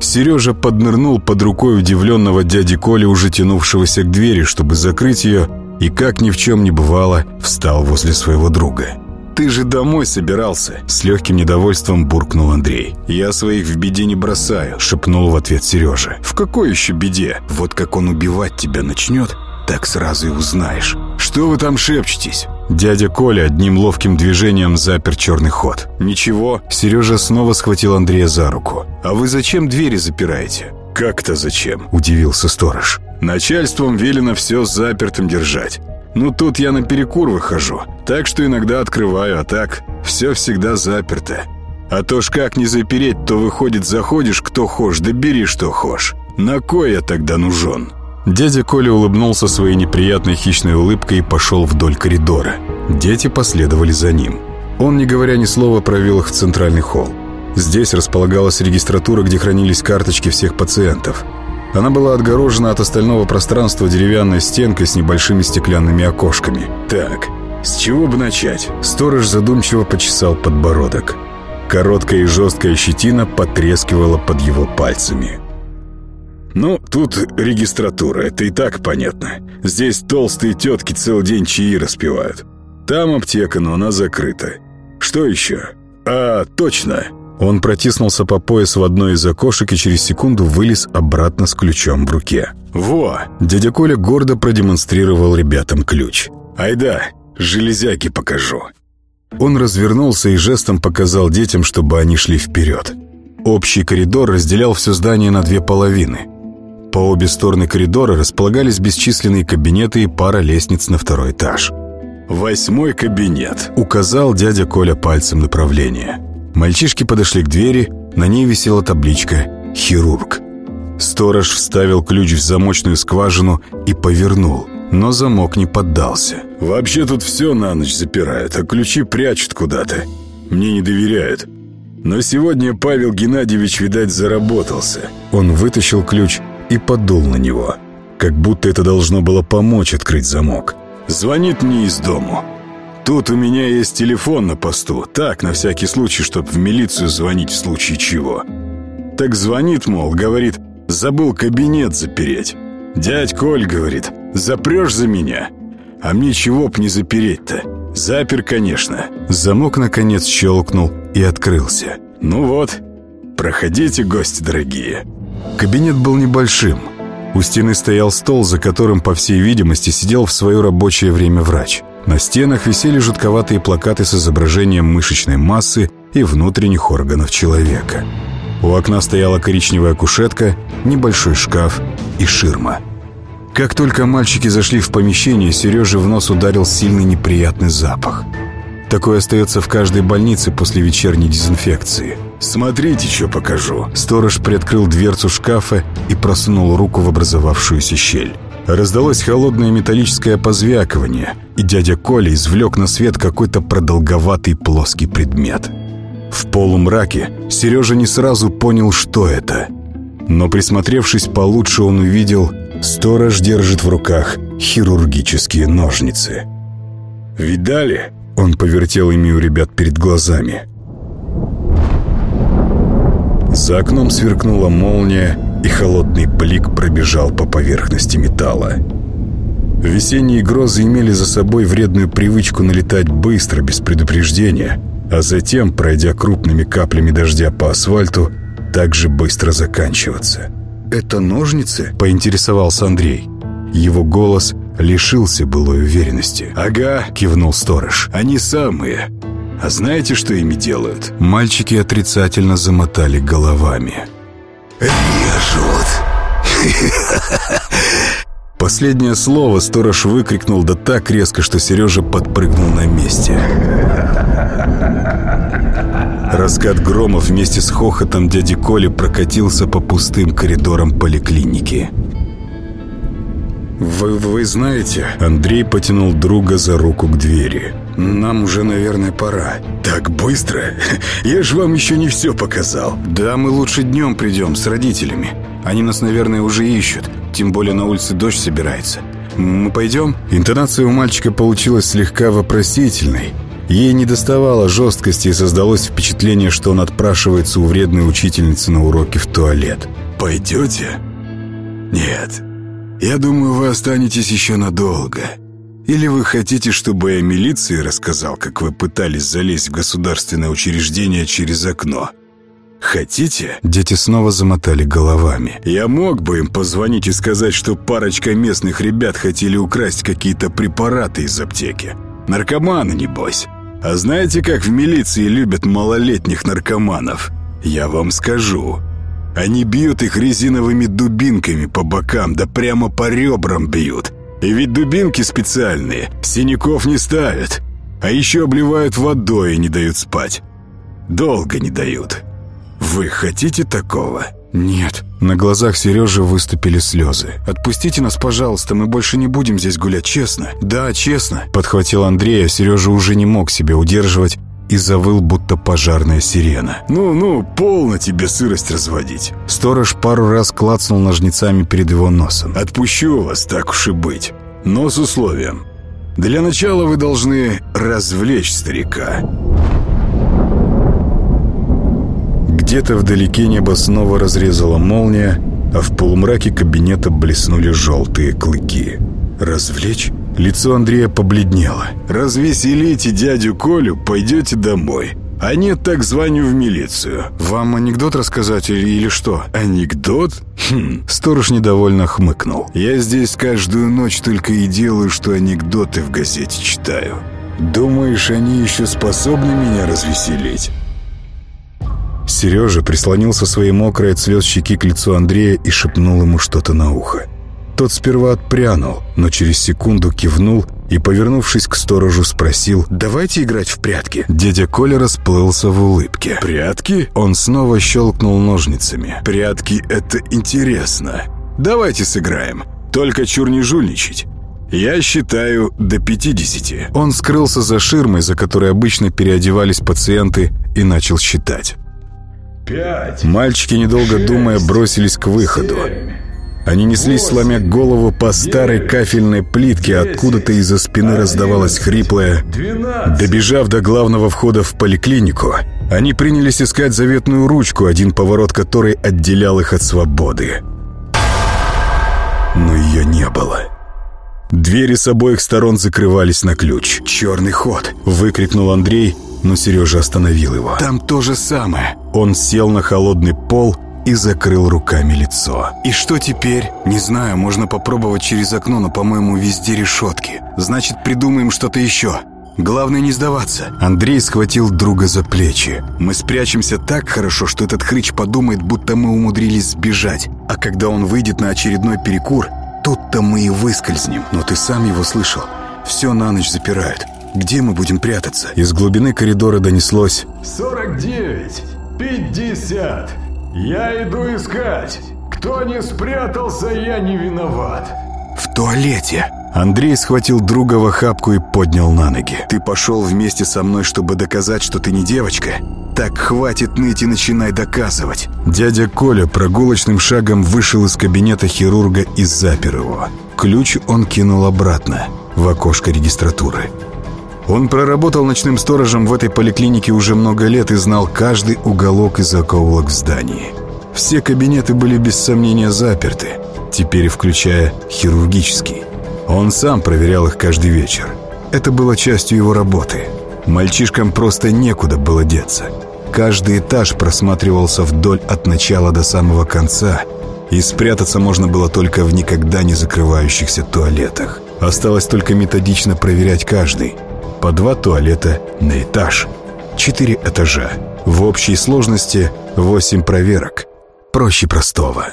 Сережа поднырнул под рукой удивленного дяди Коли, уже тянувшегося к двери, чтобы закрыть ее, и, как ни в чем не бывало, встал возле своего друга. «Ты же домой собирался!» С легким недовольством буркнул Андрей. «Я своих в беде не бросаю», — шепнул в ответ Сережа. «В какой еще беде? Вот как он убивать тебя начнет, так сразу и узнаешь. Что вы там шепчетесь?» Дядя Коля одним ловким движением запер черный ход. «Ничего». Сережа снова схватил Андрея за руку. «А вы зачем двери запираете?» «Как-то зачем?» – удивился сторож. «Начальством велено все запертым держать. Ну, тут я на перекур выхожу, так что иногда открываю, а так все всегда заперто. А то ж как не запереть, то выходит заходишь кто хошь, да бери что хошь. На кой я тогда нужен?» Дядя Коля улыбнулся своей неприятной хищной улыбкой и пошел вдоль коридора. Дети последовали за ним. Он, не говоря ни слова, провел их в центральный холл. Здесь располагалась регистратура, где хранились карточки всех пациентов. Она была отгорожена от остального пространства деревянной стенкой с небольшими стеклянными окошками. «Так, с чего бы начать?» Сторож задумчиво почесал подбородок. Короткая и жесткая щетина потрескивала под его пальцами. «Ну, тут регистратура, это и так понятно. Здесь толстые тетки целый день чаи распивают. Там аптека, но она закрыта. Что еще? А, точно!» Он протиснулся по пояс в одно из окошек и через секунду вылез обратно с ключом в руке. «Во!» Дядя Коля гордо продемонстрировал ребятам ключ. «Айда, железяки покажу». Он развернулся и жестом показал детям, чтобы они шли вперед. Общий коридор разделял все здание на две половины – по обе стороны коридора располагались бесчисленные кабинеты и пара лестниц на второй этаж. «Восьмой кабинет», — указал дядя Коля пальцем направление. Мальчишки подошли к двери, на ней висела табличка «Хирург». Сторож вставил ключ в замочную скважину и повернул, но замок не поддался. «Вообще тут все на ночь запирают, а ключи прячут куда-то. Мне не доверяют. Но сегодня Павел Геннадьевич, видать, заработался». Он вытащил ключ и подул на него, как будто это должно было помочь открыть замок. «Звонит мне из дому. Тут у меня есть телефон на посту, так, на всякий случай, чтобы в милицию звонить в случае чего. Так звонит, мол, говорит, забыл кабинет запереть. Дядь Коль, говорит, запрешь за меня? А мне чего б не запереть-то? Запер, конечно». Замок, наконец, щелкнул и открылся. «Ну вот, проходите, гости дорогие». Кабинет был небольшим. У стены стоял стол, за которым, по всей видимости, сидел в свое рабочее время врач. На стенах висели жутковатые плакаты с изображением мышечной массы и внутренних органов человека. У окна стояла коричневая кушетка, небольшой шкаф и ширма. Как только мальчики зашли в помещение, Сереже в нос ударил сильный неприятный запах. такое остается в каждой больнице после вечерней дезинфекции. «Смотрите, что покажу». Сторож приоткрыл дверцу шкафа и просунул руку в образовавшуюся щель. Раздалось холодное металлическое позвякивание, и дядя Коля извлек на свет какой-то продолговатый плоский предмет. В полумраке Сережа не сразу понял, что это. Но присмотревшись получше, он увидел, сторож держит в руках хирургические ножницы. «Видали?» Он повертел ими у ребят перед глазами. За окном сверкнула молния, и холодный блик пробежал по поверхности металла. Весенние грозы имели за собой вредную привычку налетать быстро, без предупреждения, а затем, пройдя крупными каплями дождя по асфальту, также быстро заканчиваться. «Это ножницы?» — поинтересовался Андрей. Его голос лишился былой уверенности. «Ага», — кивнул сторож, — «они самые. А знаете, что ими делают?» Мальчики отрицательно замотали головами. «Режут!» Последнее слово сторож выкрикнул да так резко, что Сережа подпрыгнул на месте. Раскат грома вместе с хохотом дяди Коли прокатился по пустым коридорам поликлиники. «Вы, вы знаете...» Андрей потянул друга за руку к двери. «Нам уже, наверное, пора». «Так быстро? Я же вам еще не все показал». «Да, мы лучше днем придем с родителями. Они нас, наверное, уже ищут. Тем более на улице дождь собирается. Мы пойдем?» Интонация у мальчика получилась слегка вопросительной. Ей не доставало жесткости и создалось впечатление, что он отпрашивается у вредной учительницы на уроке в туалет. «Пойдете?» «Нет. Я думаю, вы останетесь еще надолго. Или вы хотите, чтобы я милиции рассказал, как вы пытались залезть в государственное учреждение через окно?» «Хотите?» Дети снова замотали головами. «Я мог бы им позвонить и сказать, что парочка местных ребят хотели украсть какие-то препараты из аптеки. Наркоманы, небось. А знаете, как в милиции любят малолетних наркоманов? Я вам скажу. Они бьют их резиновыми дубинками по бокам, да прямо по ребрам бьют. И ведь дубинки специальные, синяков не ставят. А еще обливают водой и не дают спать. Долго не дают. Вы хотите такого? Нет. На глазах Сережи выступили слезы. «Отпустите нас, пожалуйста, мы больше не будем здесь гулять, честно». «Да, честно», — подхватил Андрей, а Сережа уже не мог себя удерживать и завыл, будто пожарная сирена. «Ну-ну, полно тебе сырость разводить». Сторож пару раз клацнул ножницами перед его носом. «Отпущу вас, так уж и быть, но с условием. Для начала вы должны развлечь старика». Где-то вдалеке небо снова разрезала молния, а в полумраке кабинета блеснули желтые клыки. «Развлечь?» Лицо Андрея побледнело. «Развеселите дядю Колю, пойдете домой. А нет, так звоню в милицию». «Вам анекдот рассказать или, или что?» «Анекдот? Хм». Сторож недовольно хмыкнул. «Я здесь каждую ночь только и делаю, что анекдоты в газете читаю. Думаешь, они еще способны меня развеселить?» Сережа прислонился своей мокрой от слез щеки к лицу Андрея и шепнул ему что-то на ухо. Тот сперва отпрянул, но через секунду кивнул и, повернувшись к сторожу, спросил «Давайте играть в прятки». Дядя Коля расплылся в улыбке. «Прятки?» Он снова щелкнул ножницами. «Прятки — это интересно. Давайте сыграем. Только чур не жульничать. Я считаю до 50. Он скрылся за ширмой, за которой обычно переодевались пациенты, и начал считать. Пять. Мальчики, недолго шесть, думая, бросились к выходу. семь, Они неслись, сломя голову по старой кафельной плитке, откуда-то из-за спины раздавалось хриплое. Добежав до главного входа в поликлинику, они принялись искать заветную ручку, один поворот которой отделял их от свободы. Но ее не было. Двери с обоих сторон закрывались на ключ. «Черный ход!» — выкрикнул Андрей, но Сережа остановил его. Там то же самое. Он сел на холодный пол и закрыл руками лицо. И что теперь? Не знаю, можно попробовать через окно, но, по-моему, везде решетки. Значит, придумаем что-то еще. Главное не сдаваться. Андрей схватил друга за плечи. Мы спрячемся так хорошо, что этот хрыч подумает, будто мы умудрились сбежать. А когда он выйдет на очередной перекур, тут-то мы и выскользнем. Но ты сам его слышал. Все на ночь запирают. Где мы будем прятаться?» Из глубины коридора донеслось «Сорок девять, пятьдесят. Я иду искать. Кто не спрятался, я не виноват». «В туалете!» Андрей схватил друга в охапку и поднял на ноги. «Ты пошел вместе со мной, чтобы доказать, что ты не девочка? Так хватит ныть и начинай доказывать!» Дядя Коля прогулочным шагом вышел из кабинета хирурга и запер его. Ключ он кинул обратно, в окошко регистратуры. Он проработал ночным сторожем в этой поликлинике уже много лет и знал каждый уголок и закоулок в здании. Все кабинеты были без сомнения заперты, теперь включая хирургический. Он сам проверял их каждый вечер. Это было частью его работы. Мальчишкам просто некуда было деться. Каждый этаж просматривался вдоль от начала до самого конца, и спрятаться можно было только в никогда не закрывающихся туалетах. Осталось только методично проверять каждый. По два туалета на этаж. Четыре этажа. В общей сложности восемь проверок. Проще простого.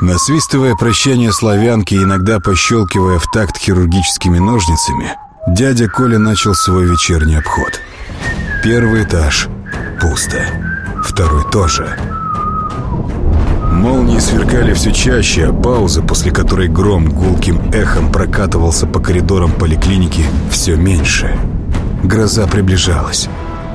Насвистывая прощание славянки и иногда пощелкивая в такт хирургическими ножницами, дядя Коля начал свой вечерний обход. Первый этаж — пусто. Второй тоже. Молнии сверкали все чаще, а пауза, после которой гром гулким эхом прокатывался по коридорам поликлиники, все меньше. Гроза приближалась.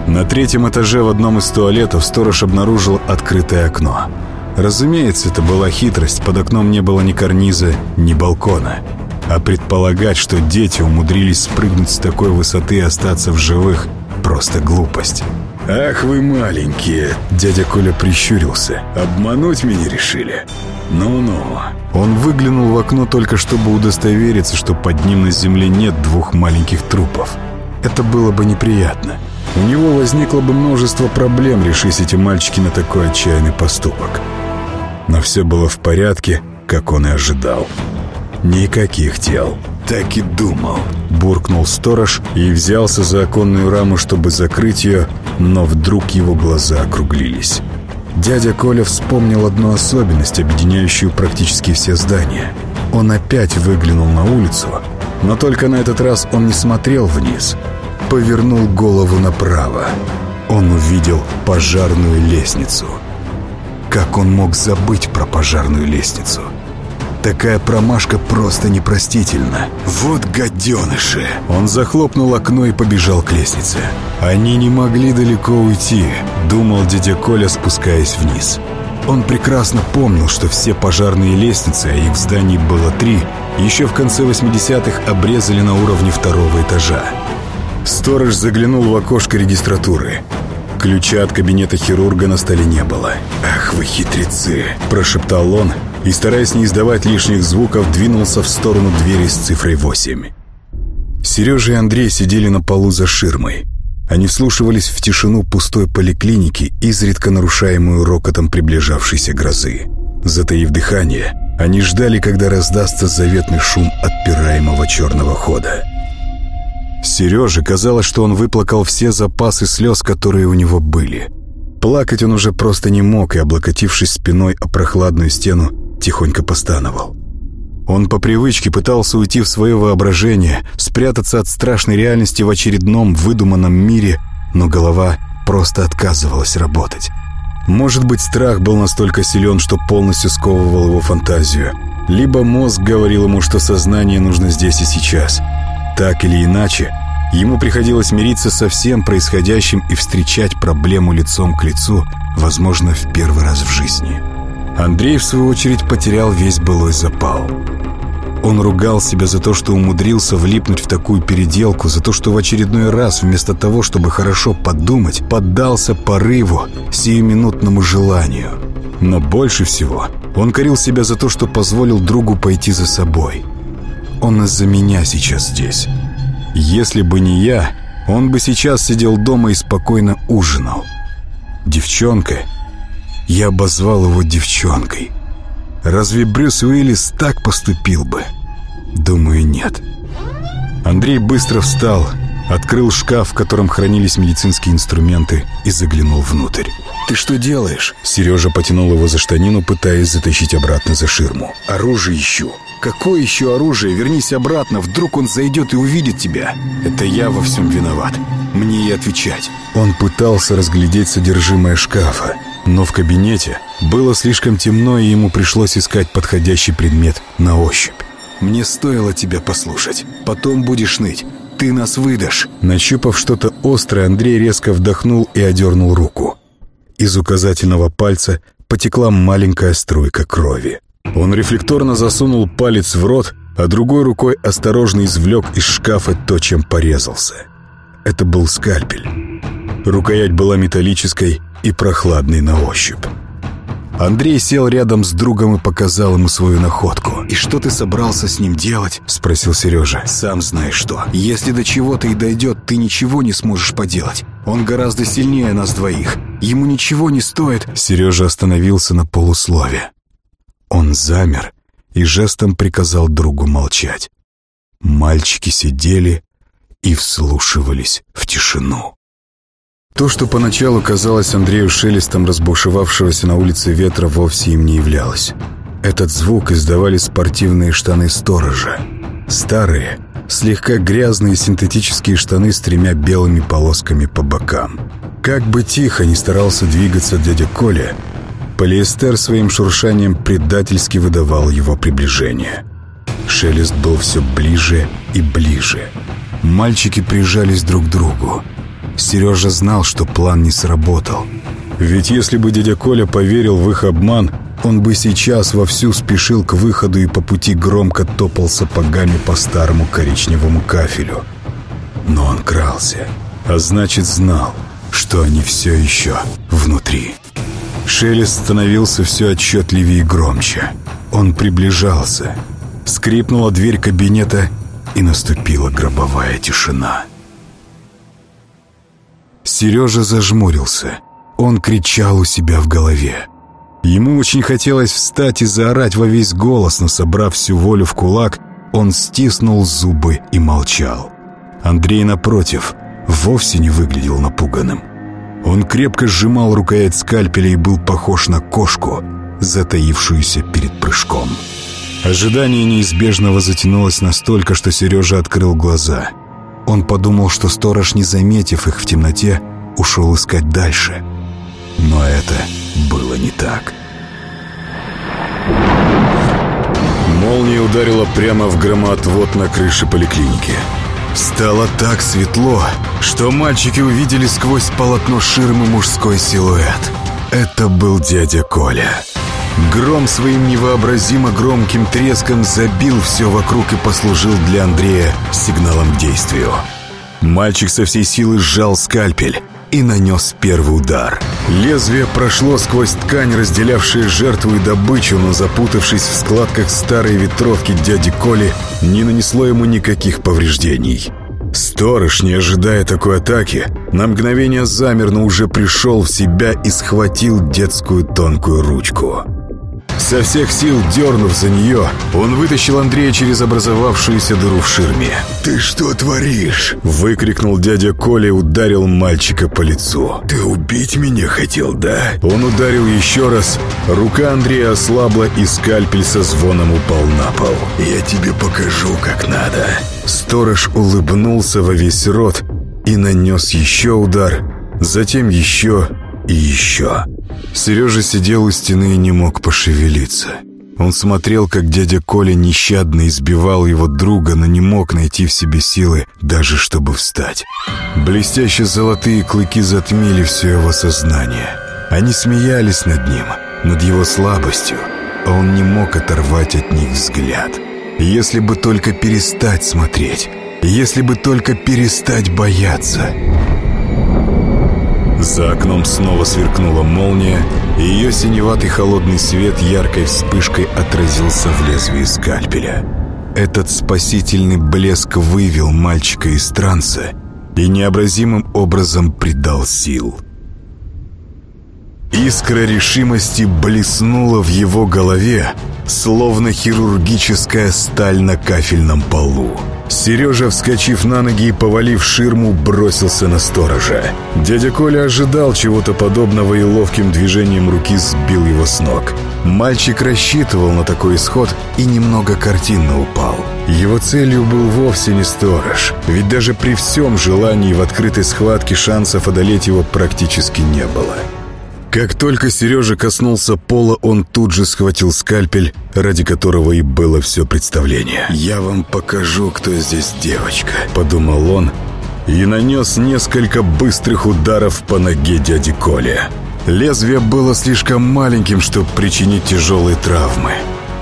На третьем этаже в одном из туалетов сторож обнаружил открытое окно — Разумеется, это была хитрость, под окном не было ни карниза, ни балкона. А предполагать, что дети умудрились спрыгнуть с такой высоты и остаться в живых – просто глупость. «Ах вы маленькие!» – дядя Коля прищурился. «Обмануть меня решили?» «Ну-ну». Он выглянул в окно только чтобы удостовериться, что под ним на земле нет двух маленьких трупов. Это было бы неприятно. У него возникло бы множество проблем, решись эти мальчики на такой отчаянный поступок. Но все было в порядке, как он и ожидал. Никаких тел. Так и думал. Буркнул сторож и взялся за оконную раму, чтобы закрыть ее, но вдруг его глаза округлились. Дядя Коля вспомнил одну особенность, объединяющую практически все здания. Он опять выглянул на улицу, но только на этот раз он не смотрел вниз. Повернул голову направо. Он увидел пожарную лестницу — как он мог забыть про пожарную лестницу? Такая промашка просто непростительна. Вот гаденыши! Он захлопнул окно и побежал к лестнице. Они не могли далеко уйти, думал дядя Коля, спускаясь вниз. Он прекрасно помнил, что все пожарные лестницы, а их в здании было три, еще в конце 80-х обрезали на уровне второго этажа. Сторож заглянул в окошко регистратуры. Ключа от кабинета хирурга на столе не было. «Ах вы хитрецы!» – прошептал он и, стараясь не издавать лишних звуков, двинулся в сторону двери с цифрой 8. Сережа и Андрей сидели на полу за ширмой. Они вслушивались в тишину пустой поликлиники, изредка нарушаемую рокотом приближавшейся грозы. Затаив дыхание, они ждали, когда раздастся заветный шум отпираемого черного хода. Сереже казалось, что он выплакал все запасы слез, которые у него были. Плакать он уже просто не мог и, облокотившись спиной о прохладную стену, тихонько постановал. Он по привычке пытался уйти в свое воображение, спрятаться от страшной реальности в очередном выдуманном мире, но голова просто отказывалась работать. Может быть, страх был настолько силен, что полностью сковывал его фантазию. Либо мозг говорил ему, что сознание нужно здесь и сейчас – так или иначе, ему приходилось мириться со всем происходящим и встречать проблему лицом к лицу, возможно, в первый раз в жизни. Андрей, в свою очередь, потерял весь былой запал. Он ругал себя за то, что умудрился влипнуть в такую переделку, за то, что в очередной раз, вместо того, чтобы хорошо подумать, поддался порыву, сиюминутному желанию. Но больше всего он корил себя за то, что позволил другу пойти за собой – он из-за меня сейчас здесь. Если бы не я, он бы сейчас сидел дома и спокойно ужинал. Девчонка? Я обозвал его девчонкой. Разве Брюс Уиллис так поступил бы? Думаю, нет. Андрей быстро встал, открыл шкаф, в котором хранились медицинские инструменты, и заглянул внутрь. «Ты что делаешь?» Сережа потянул его за штанину, пытаясь затащить обратно за ширму. «Оружие ищу». «Какое еще оружие? Вернись обратно, вдруг он зайдет и увидит тебя. Это я во всем виноват. Мне и отвечать». Он пытался разглядеть содержимое шкафа, но в кабинете было слишком темно, и ему пришлось искать подходящий предмет на ощупь. «Мне стоило тебя послушать. Потом будешь ныть. Ты нас выдашь». Нащупав что-то острое, Андрей резко вдохнул и одернул руку. Из указательного пальца потекла маленькая струйка крови. Он рефлекторно засунул палец в рот, а другой рукой осторожно извлек из шкафа то, чем порезался. Это был скальпель. Рукоять была металлической и прохладной на ощупь. Андрей сел рядом с другом и показал ему свою находку. «И что ты собрался с ним делать?» — спросил Сережа. «Сам знаешь что. Если до чего-то и дойдет, ты ничего не сможешь поделать. Он гораздо сильнее нас двоих. Ему ничего не стоит...» Сережа остановился на полуслове. Он замер и жестом приказал другу молчать. Мальчики сидели и вслушивались в тишину. То, что поначалу казалось Андрею шелестом разбушевавшегося на улице ветра, вовсе им не являлось. Этот звук издавали спортивные штаны сторожа. Старые, слегка грязные синтетические штаны с тремя белыми полосками по бокам. Как бы тихо ни старался двигаться дядя Коля, Полиэстер своим шуршанием предательски выдавал его приближение. Шелест был все ближе и ближе. Мальчики прижались друг к другу. Сережа знал, что план не сработал. Ведь если бы дядя Коля поверил в их обман, он бы сейчас вовсю спешил к выходу и по пути громко топал сапогами по старому коричневому кафелю. Но он крался, а значит знал, что они все еще внутри. Шелест становился все отчетливее и громче. Он приближался. Скрипнула дверь кабинета, и наступила гробовая тишина. Сережа зажмурился. Он кричал у себя в голове. Ему очень хотелось встать и заорать во весь голос, но, собрав всю волю в кулак, он стиснул зубы и молчал. Андрей, напротив, вовсе не выглядел напуганным. Он крепко сжимал рукоять скальпеля и был похож на кошку, затаившуюся перед прыжком. Ожидание неизбежного затянулось настолько, что Сережа открыл глаза. Он подумал, что сторож, не заметив их в темноте, ушел искать дальше. Но это было не так. Молния ударила прямо в громоотвод на крыше поликлиники. Стало так светло, что мальчики увидели сквозь полотно ширмы мужской силуэт. Это был дядя Коля. Гром своим невообразимо громким треском забил все вокруг и послужил для Андрея сигналом к действию. Мальчик со всей силы сжал скальпель и нанес первый удар. Лезвие прошло сквозь ткань, разделявшую жертву и добычу, но запутавшись в складках старой ветровки дяди Коли, не нанесло ему никаких повреждений. Сторож, не ожидая такой атаки, на мгновение замер, но уже пришел в себя и схватил детскую тонкую ручку. Со всех сил дернув за нее, он вытащил Андрея через образовавшуюся дыру в ширме. «Ты что творишь?» — выкрикнул дядя Коля и ударил мальчика по лицу. «Ты убить меня хотел, да?» Он ударил еще раз. Рука Андрея ослабла, и скальпель со звоном упал на пол. «Я тебе покажу, как надо». Сторож улыбнулся во весь рот и нанес еще удар, затем еще и еще. Сережа сидел у стены и не мог пошевелиться. Он смотрел, как дядя Коля нещадно избивал его друга, но не мог найти в себе силы, даже чтобы встать. Блестяще золотые клыки затмили все его сознание. Они смеялись над ним, над его слабостью, а он не мог оторвать от них взгляд. Если бы только перестать смотреть, если бы только перестать бояться... За окном снова сверкнула молния, и ее синеватый холодный свет яркой вспышкой отразился в лезвии скальпеля. Этот спасительный блеск вывел мальчика из транса и необразимым образом придал сил. Искра решимости блеснула в его голове, словно хирургическая сталь на кафельном полу. Сережа, вскочив на ноги и повалив ширму, бросился на сторожа. Дядя Коля ожидал чего-то подобного и ловким движением руки сбил его с ног. Мальчик рассчитывал на такой исход и немного картинно упал. Его целью был вовсе не сторож, ведь даже при всем желании в открытой схватке шансов одолеть его практически не было. Как только Сережа коснулся пола, он тут же схватил скальпель, ради которого и было все представление. «Я вам покажу, кто здесь девочка», — подумал он, и нанес несколько быстрых ударов по ноге дяди Коли. Лезвие было слишком маленьким, чтобы причинить тяжелые травмы.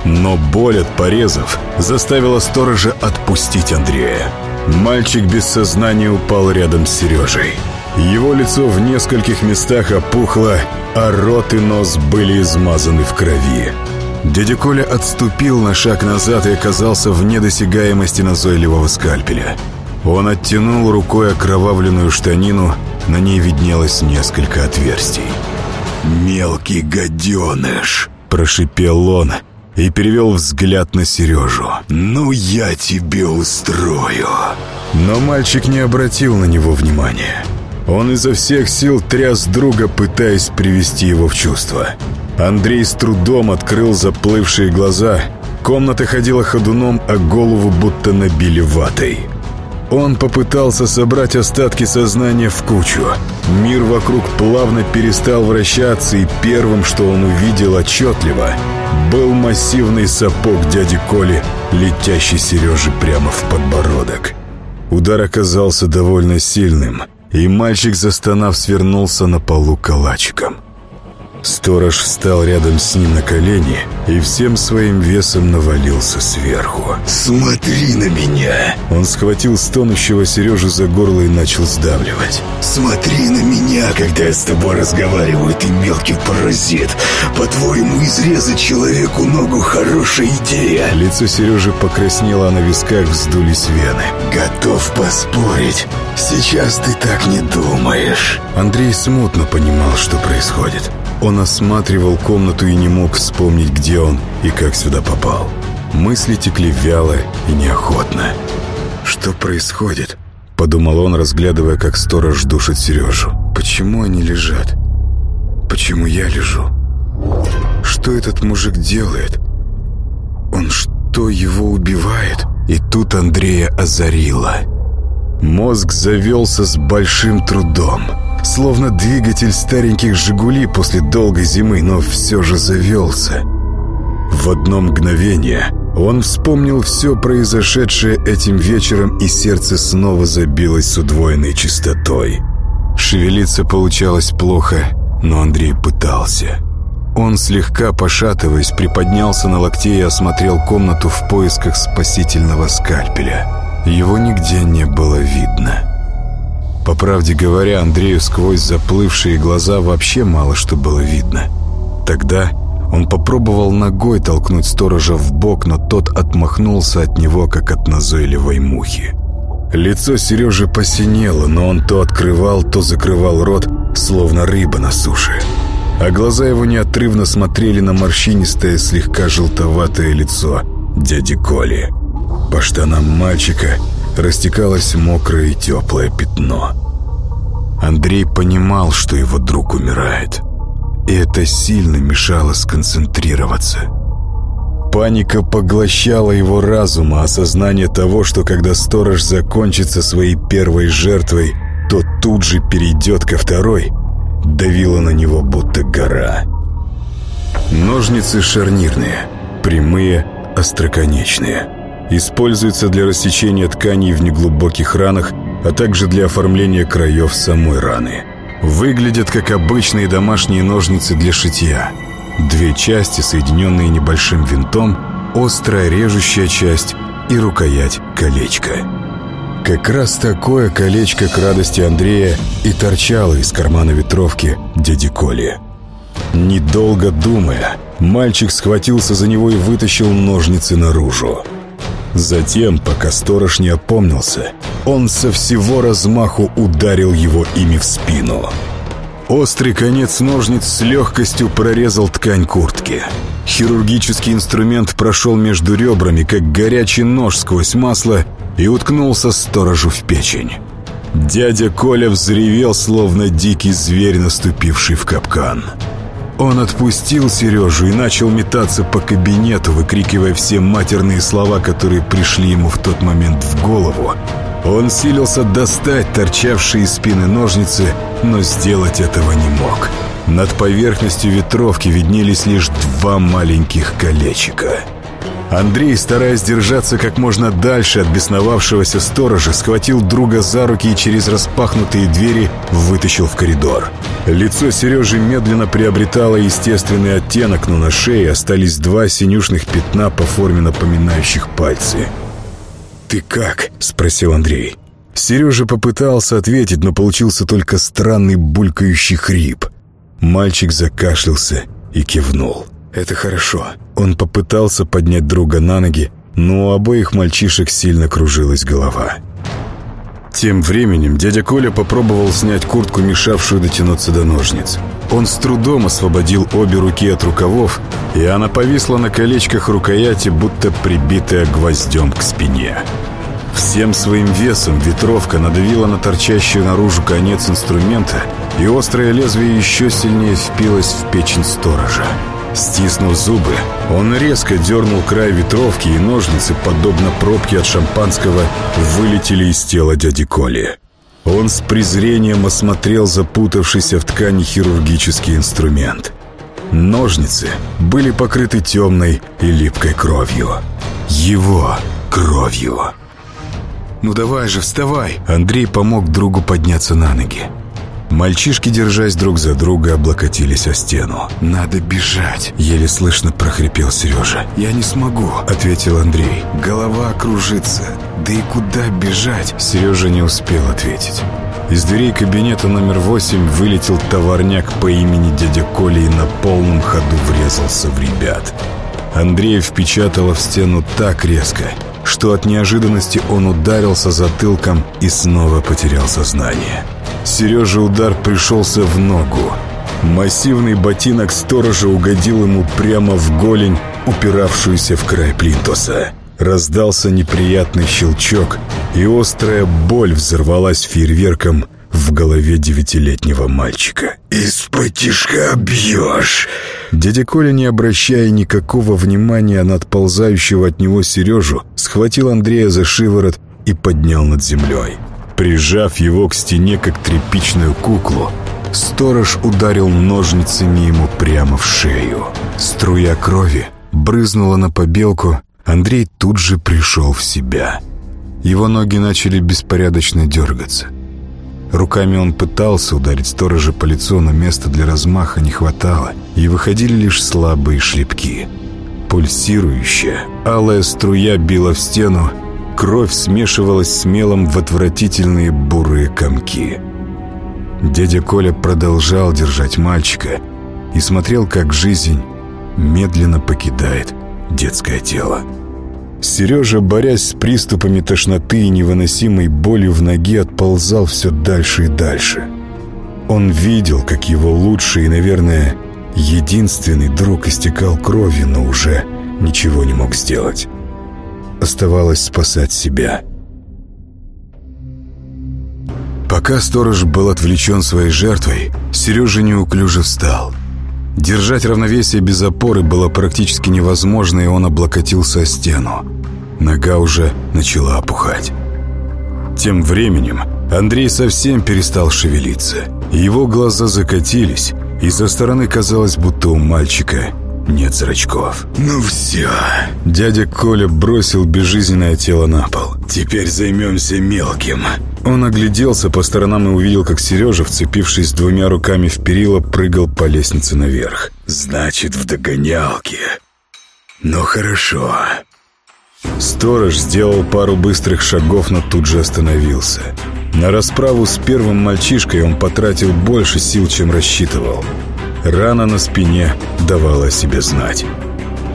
Но боль от порезов заставила сторожа отпустить Андрея. Мальчик без сознания упал рядом с Сережей. Его лицо в нескольких местах опухло, а рот и нос были измазаны в крови. Дядя Коля отступил на шаг назад и оказался в недосягаемости назойливого скальпеля. Он оттянул рукой окровавленную штанину, на ней виднелось несколько отверстий. «Мелкий гаденыш!» – прошипел он и перевел взгляд на Сережу. «Ну, я тебе устрою!» Но мальчик не обратил на него внимания. Он изо всех сил тряс друга, пытаясь привести его в чувство. Андрей с трудом открыл заплывшие глаза. Комната ходила ходуном, а голову будто набили ватой. Он попытался собрать остатки сознания в кучу. Мир вокруг плавно перестал вращаться, и первым, что он увидел отчетливо, был массивный сапог дяди Коли, летящий Сереже прямо в подбородок. Удар оказался довольно сильным — и мальчик, застонав, свернулся на полу калачиком. Сторож встал рядом с ним на колени и всем своим весом навалился сверху. «Смотри на меня!» Он схватил стонущего Сережу за горло и начал сдавливать. «Смотри на меня, когда я с тобой разговариваю, ты мелкий паразит! По-твоему, изрезать человеку ногу хорошая идея!» Лицо Сережи покраснело, а на висках вздулись вены. «Готов поспорить, сейчас ты так не думаешь!» Андрей смутно понимал, что происходит. Он осматривал комнату и не мог вспомнить, где он и как сюда попал. Мысли текли вяло и неохотно. «Что происходит?» — подумал он, разглядывая, как сторож душит Сережу. «Почему они лежат? Почему я лежу? Что этот мужик делает? Он что, его убивает?» И тут Андрея озарило. Мозг завелся с большим трудом — Словно двигатель стареньких «Жигули» после долгой зимы, но все же завелся. В одно мгновение он вспомнил все произошедшее этим вечером, и сердце снова забилось с удвоенной частотой. Шевелиться получалось плохо, но Андрей пытался. Он, слегка пошатываясь, приподнялся на локте и осмотрел комнату в поисках спасительного скальпеля. Его нигде не было видно. По правде говоря, Андрею сквозь заплывшие глаза вообще мало что было видно. Тогда он попробовал ногой толкнуть сторожа в бок, но тот отмахнулся от него, как от назойливой мухи. Лицо Сережи посинело, но он то открывал, то закрывал рот, словно рыба на суше. А глаза его неотрывно смотрели на морщинистое, слегка желтоватое лицо дяди Коли. По штанам мальчика растекалось мокрое и теплое пятно. Андрей понимал, что его друг умирает, и это сильно мешало сконцентрироваться. Паника поглощала его разум, а осознание того, что когда сторож закончится своей первой жертвой, то тут же перейдет ко второй, давило на него будто гора. Ножницы шарнирные, прямые, остроконечные – Используется для рассечения тканей в неглубоких ранах, а также для оформления краев самой раны. Выглядят как обычные домашние ножницы для шитья. Две части, соединенные небольшим винтом, острая режущая часть и рукоять колечко. Как раз такое колечко к радости Андрея и торчало из кармана ветровки дяди Коли. Недолго думая, мальчик схватился за него и вытащил ножницы наружу. Затем, пока сторож не опомнился, он со всего размаху ударил его ими в спину. Острый конец ножниц с легкостью прорезал ткань куртки. Хирургический инструмент прошел между ребрами, как горячий нож сквозь масло, и уткнулся сторожу в печень. Дядя Коля взревел, словно дикий зверь, наступивший в капкан. Он отпустил Сережу и начал метаться по кабинету, выкрикивая все матерные слова, которые пришли ему в тот момент в голову. Он силился достать торчавшие из спины ножницы, но сделать этого не мог. Над поверхностью ветровки виднелись лишь два маленьких колечика — Андрей, стараясь держаться как можно дальше от бесновавшегося сторожа, схватил друга за руки и через распахнутые двери вытащил в коридор. Лицо Сережи медленно приобретало естественный оттенок, но на шее остались два синюшных пятна по форме напоминающих пальцы. «Ты как?» — спросил Андрей. Сережа попытался ответить, но получился только странный булькающий хрип. Мальчик закашлялся и кивнул. «Это хорошо». Он попытался поднять друга на ноги, но у обоих мальчишек сильно кружилась голова. Тем временем дядя Коля попробовал снять куртку, мешавшую дотянуться до ножниц. Он с трудом освободил обе руки от рукавов, и она повисла на колечках рукояти, будто прибитая гвоздем к спине. Всем своим весом ветровка надавила на торчащий наружу конец инструмента, и острое лезвие еще сильнее впилось в печень сторожа. Стиснув зубы, он резко дернул край ветровки, и ножницы, подобно пробке от шампанского, вылетели из тела дяди Коли. Он с презрением осмотрел запутавшийся в ткани хирургический инструмент. Ножницы были покрыты темной и липкой кровью. Его кровью. «Ну давай же, вставай!» Андрей помог другу подняться на ноги. Мальчишки, держась друг за друга, облокотились о стену. «Надо бежать!» — еле слышно прохрипел Сережа. «Я не смогу!» — ответил Андрей. «Голова кружится. Да и куда бежать?» Сережа не успел ответить. Из дверей кабинета номер восемь вылетел товарняк по имени дядя Коля и на полном ходу врезался в ребят. Андрея впечатало в стену так резко, что от неожиданности он ударился затылком и снова потерял сознание. Сереже удар пришелся в ногу. Массивный ботинок сторожа угодил ему прямо в голень, упиравшуюся в край плинтуса. Раздался неприятный щелчок, и острая боль взорвалась фейерверком в голове девятилетнего мальчика. «Из-под тишка бьешь!» Дядя Коля, не обращая никакого внимания на отползающего от него Сережу, схватил Андрея за шиворот и поднял над землей. Прижав его к стене, как тряпичную куклу, сторож ударил ножницами ему прямо в шею. Струя крови брызнула на побелку, Андрей тут же пришел в себя. Его ноги начали беспорядочно дергаться. Руками он пытался ударить сторожа по лицу, но места для размаха не хватало, и выходили лишь слабые шлепки. Пульсирующая, алая струя била в стену, Кровь смешивалась с мелом в отвратительные бурые комки. Дядя Коля продолжал держать мальчика и смотрел, как жизнь медленно покидает детское тело. Сережа, борясь с приступами тошноты и невыносимой болью в ноге, отползал все дальше и дальше. Он видел, как его лучший и, наверное, единственный друг истекал кровью, но уже ничего не мог сделать. Оставалось спасать себя. Пока сторож был отвлечен своей жертвой, Сережа неуклюже встал. Держать равновесие без опоры было практически невозможно, и он облокотился о стену. Нога уже начала опухать. Тем временем Андрей совсем перестал шевелиться. Его глаза закатились, и со стороны казалось, будто у мальчика нет зрачков. «Ну все!» Дядя Коля бросил безжизненное тело на пол. «Теперь займемся мелким!» Он огляделся по сторонам и увидел, как Сережа, вцепившись двумя руками в перила, прыгал по лестнице наверх. «Значит, в догонялке!» «Ну хорошо!» Сторож сделал пару быстрых шагов, но тут же остановился. На расправу с первым мальчишкой он потратил больше сил, чем рассчитывал. Рана на спине давала о себе знать.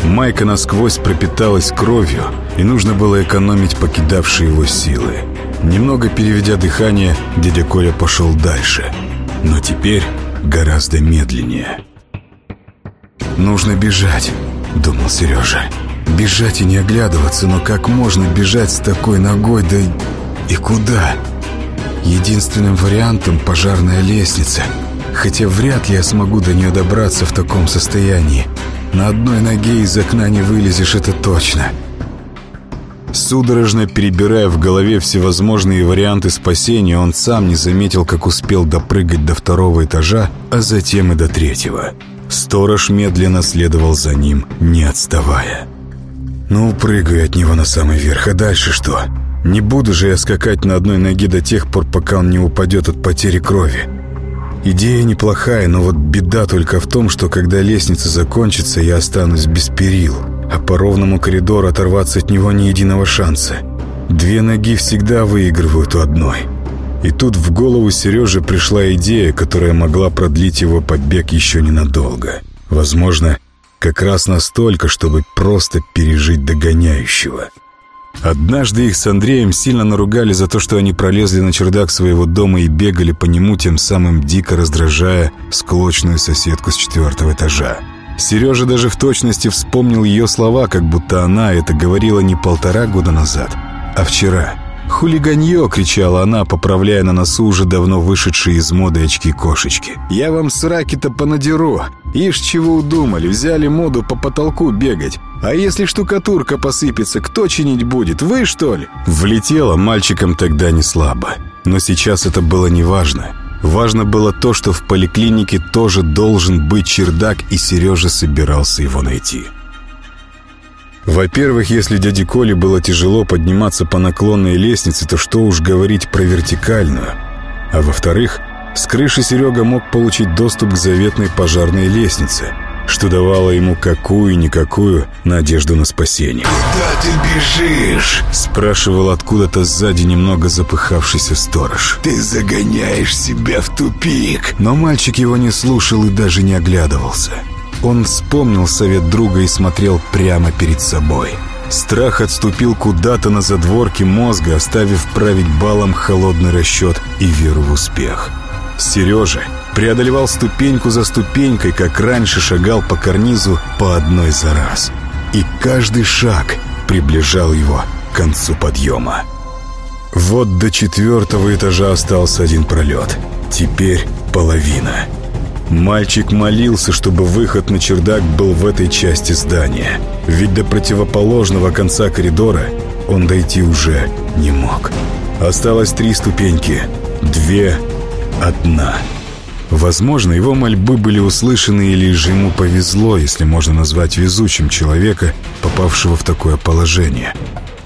Майка насквозь пропиталась кровью, и нужно было экономить покидавшие его силы. Немного переведя дыхание, дядя Коля пошел дальше. Но теперь гораздо медленнее. «Нужно бежать», — думал Сережа. «Бежать и не оглядываться, но как можно бежать с такой ногой, да и куда?» Единственным вариантом пожарная лестница, хотя вряд ли я смогу до нее добраться в таком состоянии. На одной ноге из окна не вылезешь, это точно. Судорожно перебирая в голове всевозможные варианты спасения, он сам не заметил, как успел допрыгать до второго этажа, а затем и до третьего. Сторож медленно следовал за ним, не отставая. «Ну, прыгай от него на самый верх, а дальше что? Не буду же я скакать на одной ноге до тех пор, пока он не упадет от потери крови. Идея неплохая, но вот беда только в том, что когда лестница закончится, я останусь без перил, а по ровному коридору оторваться от него ни единого шанса. Две ноги всегда выигрывают у одной». И тут в голову Сереже пришла идея, которая могла продлить его побег еще ненадолго. Возможно, как раз настолько, чтобы просто пережить догоняющего. Однажды их с Андреем сильно наругали за то, что они пролезли на чердак своего дома и бегали по нему, тем самым дико раздражая склочную соседку с четвертого этажа. Сережа даже в точности вспомнил ее слова, как будто она это говорила не полтора года назад, а вчера – «Хулиганье!» — кричала она, поправляя на носу уже давно вышедшие из моды очки-кошечки. «Я вам сраки-то понадеру! Ишь, чего удумали, взяли моду по потолку бегать. А если штукатурка посыпется, кто чинить будет, вы что ли?» Влетела мальчиком тогда не слабо. Но сейчас это было неважно. Важно было то, что в поликлинике тоже должен быть чердак, и Сережа собирался его найти. Во-первых, если дяде Коле было тяжело подниматься по наклонной лестнице, то что уж говорить про вертикальную. А во-вторых, с крыши Серега мог получить доступ к заветной пожарной лестнице, что давало ему какую-никакую надежду на спасение. «Куда ты бежишь?» Спрашивал откуда-то сзади немного запыхавшийся сторож. «Ты загоняешь себя в тупик!» Но мальчик его не слушал и даже не оглядывался. Он вспомнил совет друга и смотрел прямо перед собой. Страх отступил куда-то на задворке мозга, оставив править балом холодный расчет и веру в успех. Сережа преодолевал ступеньку за ступенькой, как раньше шагал по карнизу по одной за раз. И каждый шаг приближал его к концу подъема. Вот до четвертого этажа остался один пролет. Теперь половина. Мальчик молился, чтобы выход на чердак был в этой части здания. Ведь до противоположного конца коридора он дойти уже не мог. Осталось три ступеньки. Две, одна. Возможно, его мольбы были услышаны или же ему повезло, если можно назвать везучим человека, попавшего в такое положение.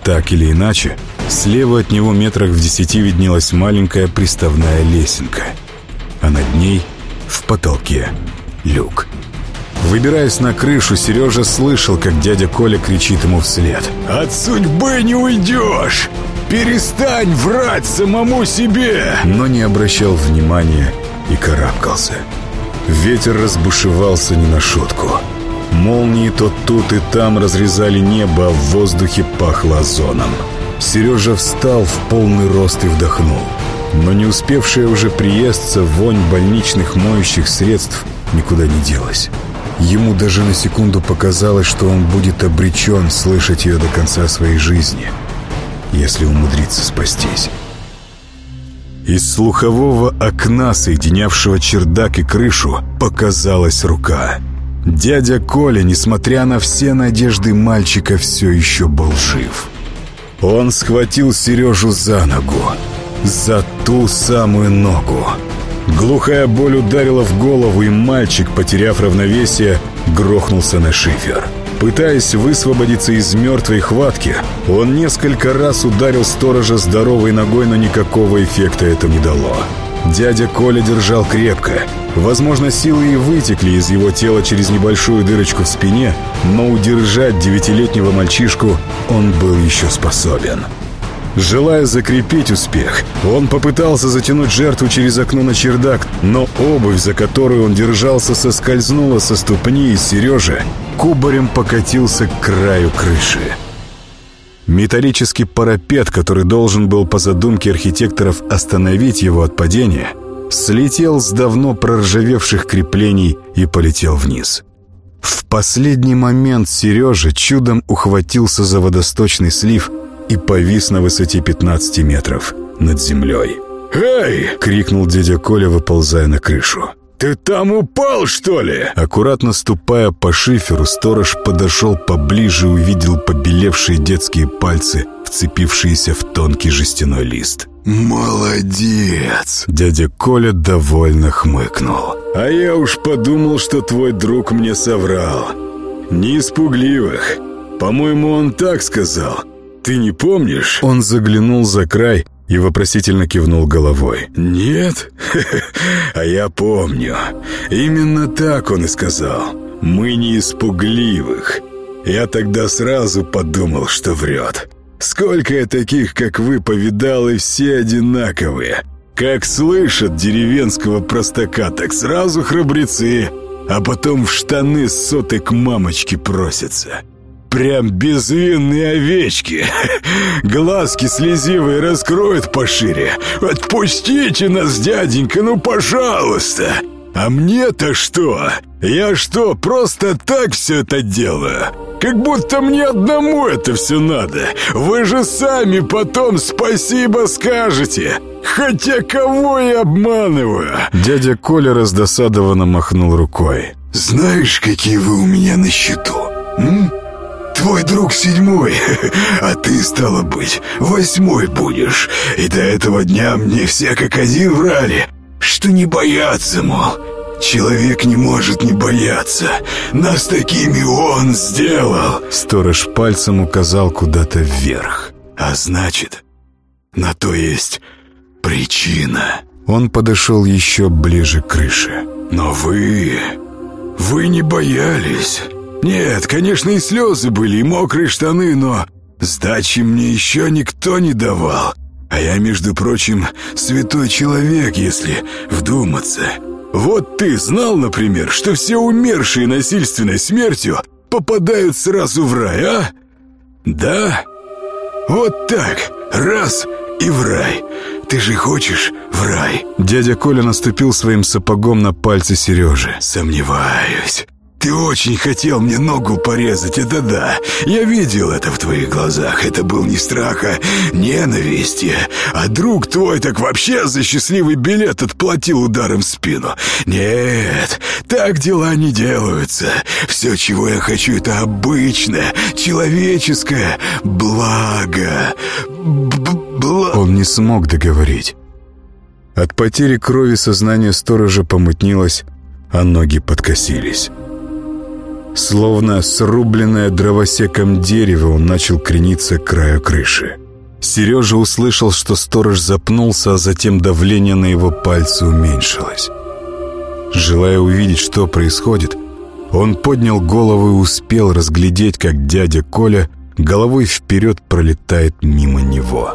Так или иначе, слева от него метрах в десяти виднелась маленькая приставная лесенка. А над ней — в потолке люк. Выбираясь на крышу, Сережа слышал, как дядя Коля кричит ему вслед. «От судьбы не уйдешь! Перестань врать самому себе!» Но не обращал внимания и карабкался. Ветер разбушевался не на шутку. Молнии то тут и там разрезали небо, а в воздухе пахло озоном. Сережа встал в полный рост и вдохнул. Но не успевшая уже приесться вонь больничных моющих средств никуда не делась. Ему даже на секунду показалось, что он будет обречен слышать ее до конца своей жизни, если умудрится спастись. Из слухового окна, соединявшего чердак и крышу, показалась рука. Дядя Коля, несмотря на все надежды мальчика, все еще был жив. Он схватил Сережу за ногу за ту самую ногу. Глухая боль ударила в голову, и мальчик, потеряв равновесие, грохнулся на шифер. Пытаясь высвободиться из мертвой хватки, он несколько раз ударил сторожа здоровой ногой, но никакого эффекта это не дало. Дядя Коля держал крепко. Возможно, силы и вытекли из его тела через небольшую дырочку в спине, но удержать девятилетнего мальчишку он был еще способен. Желая закрепить успех, он попытался затянуть жертву через окно на чердак, но обувь, за которую он держался, соскользнула со ступни, и Сережа кубарем покатился к краю крыши. Металлический парапет, который должен был по задумке архитекторов остановить его от падения, слетел с давно проржавевших креплений и полетел вниз. В последний момент Сережа чудом ухватился за водосточный слив и повис на высоте 15 метров над землей. «Эй!» — крикнул дядя Коля, выползая на крышу. «Ты там упал, что ли?» Аккуратно ступая по шиферу, сторож подошел поближе и увидел побелевшие детские пальцы, вцепившиеся в тонкий жестяной лист. «Молодец!» Дядя Коля довольно хмыкнул. «А я уж подумал, что твой друг мне соврал. Не испугливых. По-моему, он так сказал. Ты не помнишь?» Он заглянул за край и вопросительно кивнул головой. «Нет? А я помню. Именно так он и сказал. Мы не испугливых. Я тогда сразу подумал, что врет. Сколько я таких, как вы, повидал, и все одинаковые. Как слышат деревенского простака, так сразу храбрецы, а потом в штаны соты к мамочке просятся». Прям безвинные овечки. Глазки слезивые раскроют пошире. Отпустите нас, дяденька, ну пожалуйста. А мне-то что? Я что, просто так все это делаю? Как будто мне одному это все надо. Вы же сами потом спасибо скажете. Хотя кого я обманываю? Дядя Коля раздосадованно махнул рукой. Знаешь, какие вы у меня на счету? М? Твой друг седьмой, а ты, стало быть, восьмой будешь. И до этого дня мне все как один врали, что не бояться, мол. Человек не может не бояться. Нас такими он сделал. Сторож пальцем указал куда-то вверх. А значит, на то есть причина. Он подошел еще ближе к крыше. Но вы... вы не боялись... Нет, конечно, и слезы были, и мокрые штаны, но сдачи мне еще никто не давал. А я, между прочим, святой человек, если вдуматься. Вот ты знал, например, что все умершие насильственной смертью попадают сразу в рай, а? Да? Вот так, раз и в рай. Ты же хочешь в рай? Дядя Коля наступил своим сапогом на пальцы Сережи. Сомневаюсь. Ты очень хотел мне ногу порезать, это да. Я видел это в твоих глазах. Это был не страх, а ненависти. А друг твой так вообще за счастливый билет отплатил ударом в спину. Нет, так дела не делаются. Все, чего я хочу, это обычное, человеческое благо. Б Бла... Он не смог договорить. От потери крови сознание сторожа помутнилось, а ноги подкосились. Словно срубленное дровосеком дерево, он начал крениться к краю крыши. Сережа услышал, что сторож запнулся, а затем давление на его пальцы уменьшилось. Желая увидеть, что происходит, он поднял голову и успел разглядеть, как дядя Коля головой вперед пролетает мимо него.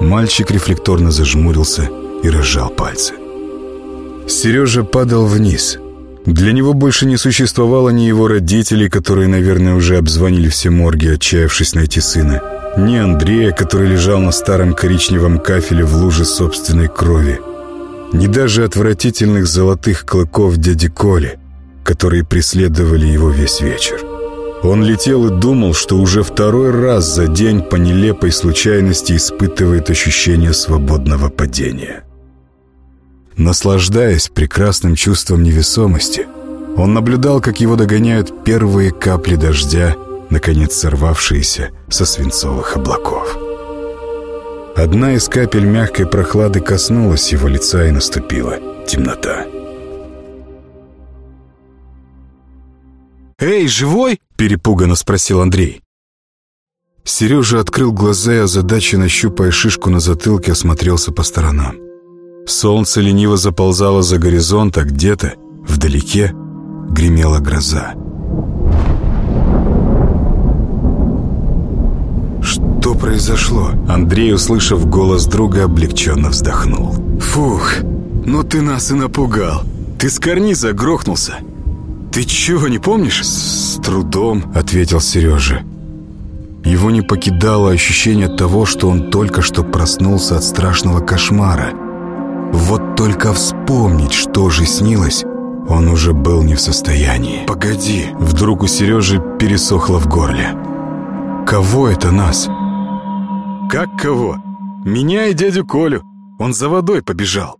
Мальчик рефлекторно зажмурился и разжал пальцы. Сережа падал вниз – для него больше не существовало ни его родителей, которые, наверное, уже обзвонили все морги, отчаявшись найти сына, ни Андрея, который лежал на старом коричневом кафеле в луже собственной крови, ни даже отвратительных золотых клыков дяди Коли, которые преследовали его весь вечер. Он летел и думал, что уже второй раз за день по нелепой случайности испытывает ощущение свободного падения. Наслаждаясь прекрасным чувством невесомости, он наблюдал, как его догоняют первые капли дождя, наконец сорвавшиеся со свинцовых облаков. Одна из капель мягкой прохлады коснулась его лица и наступила темнота. «Эй, живой?» – перепуганно спросил Андрей. Сережа открыл глаза и озадаченно щупая шишку на затылке осмотрелся по сторонам. Солнце лениво заползало за горизонт, а где-то, вдалеке, гремела гроза. Что произошло? Андрей, услышав голос друга, облегченно вздохнул. Фух, ну ты нас и напугал. Ты с карниза грохнулся. Ты чего, не помнишь? С трудом, ответил Сережа. Его не покидало ощущение того, что он только что проснулся от страшного кошмара – Вот только вспомнить, что же снилось, он уже был не в состоянии. «Погоди!» Вдруг у Сережи пересохло в горле. «Кого это нас?» «Как кого? Меня и дядю Колю. Он за водой побежал».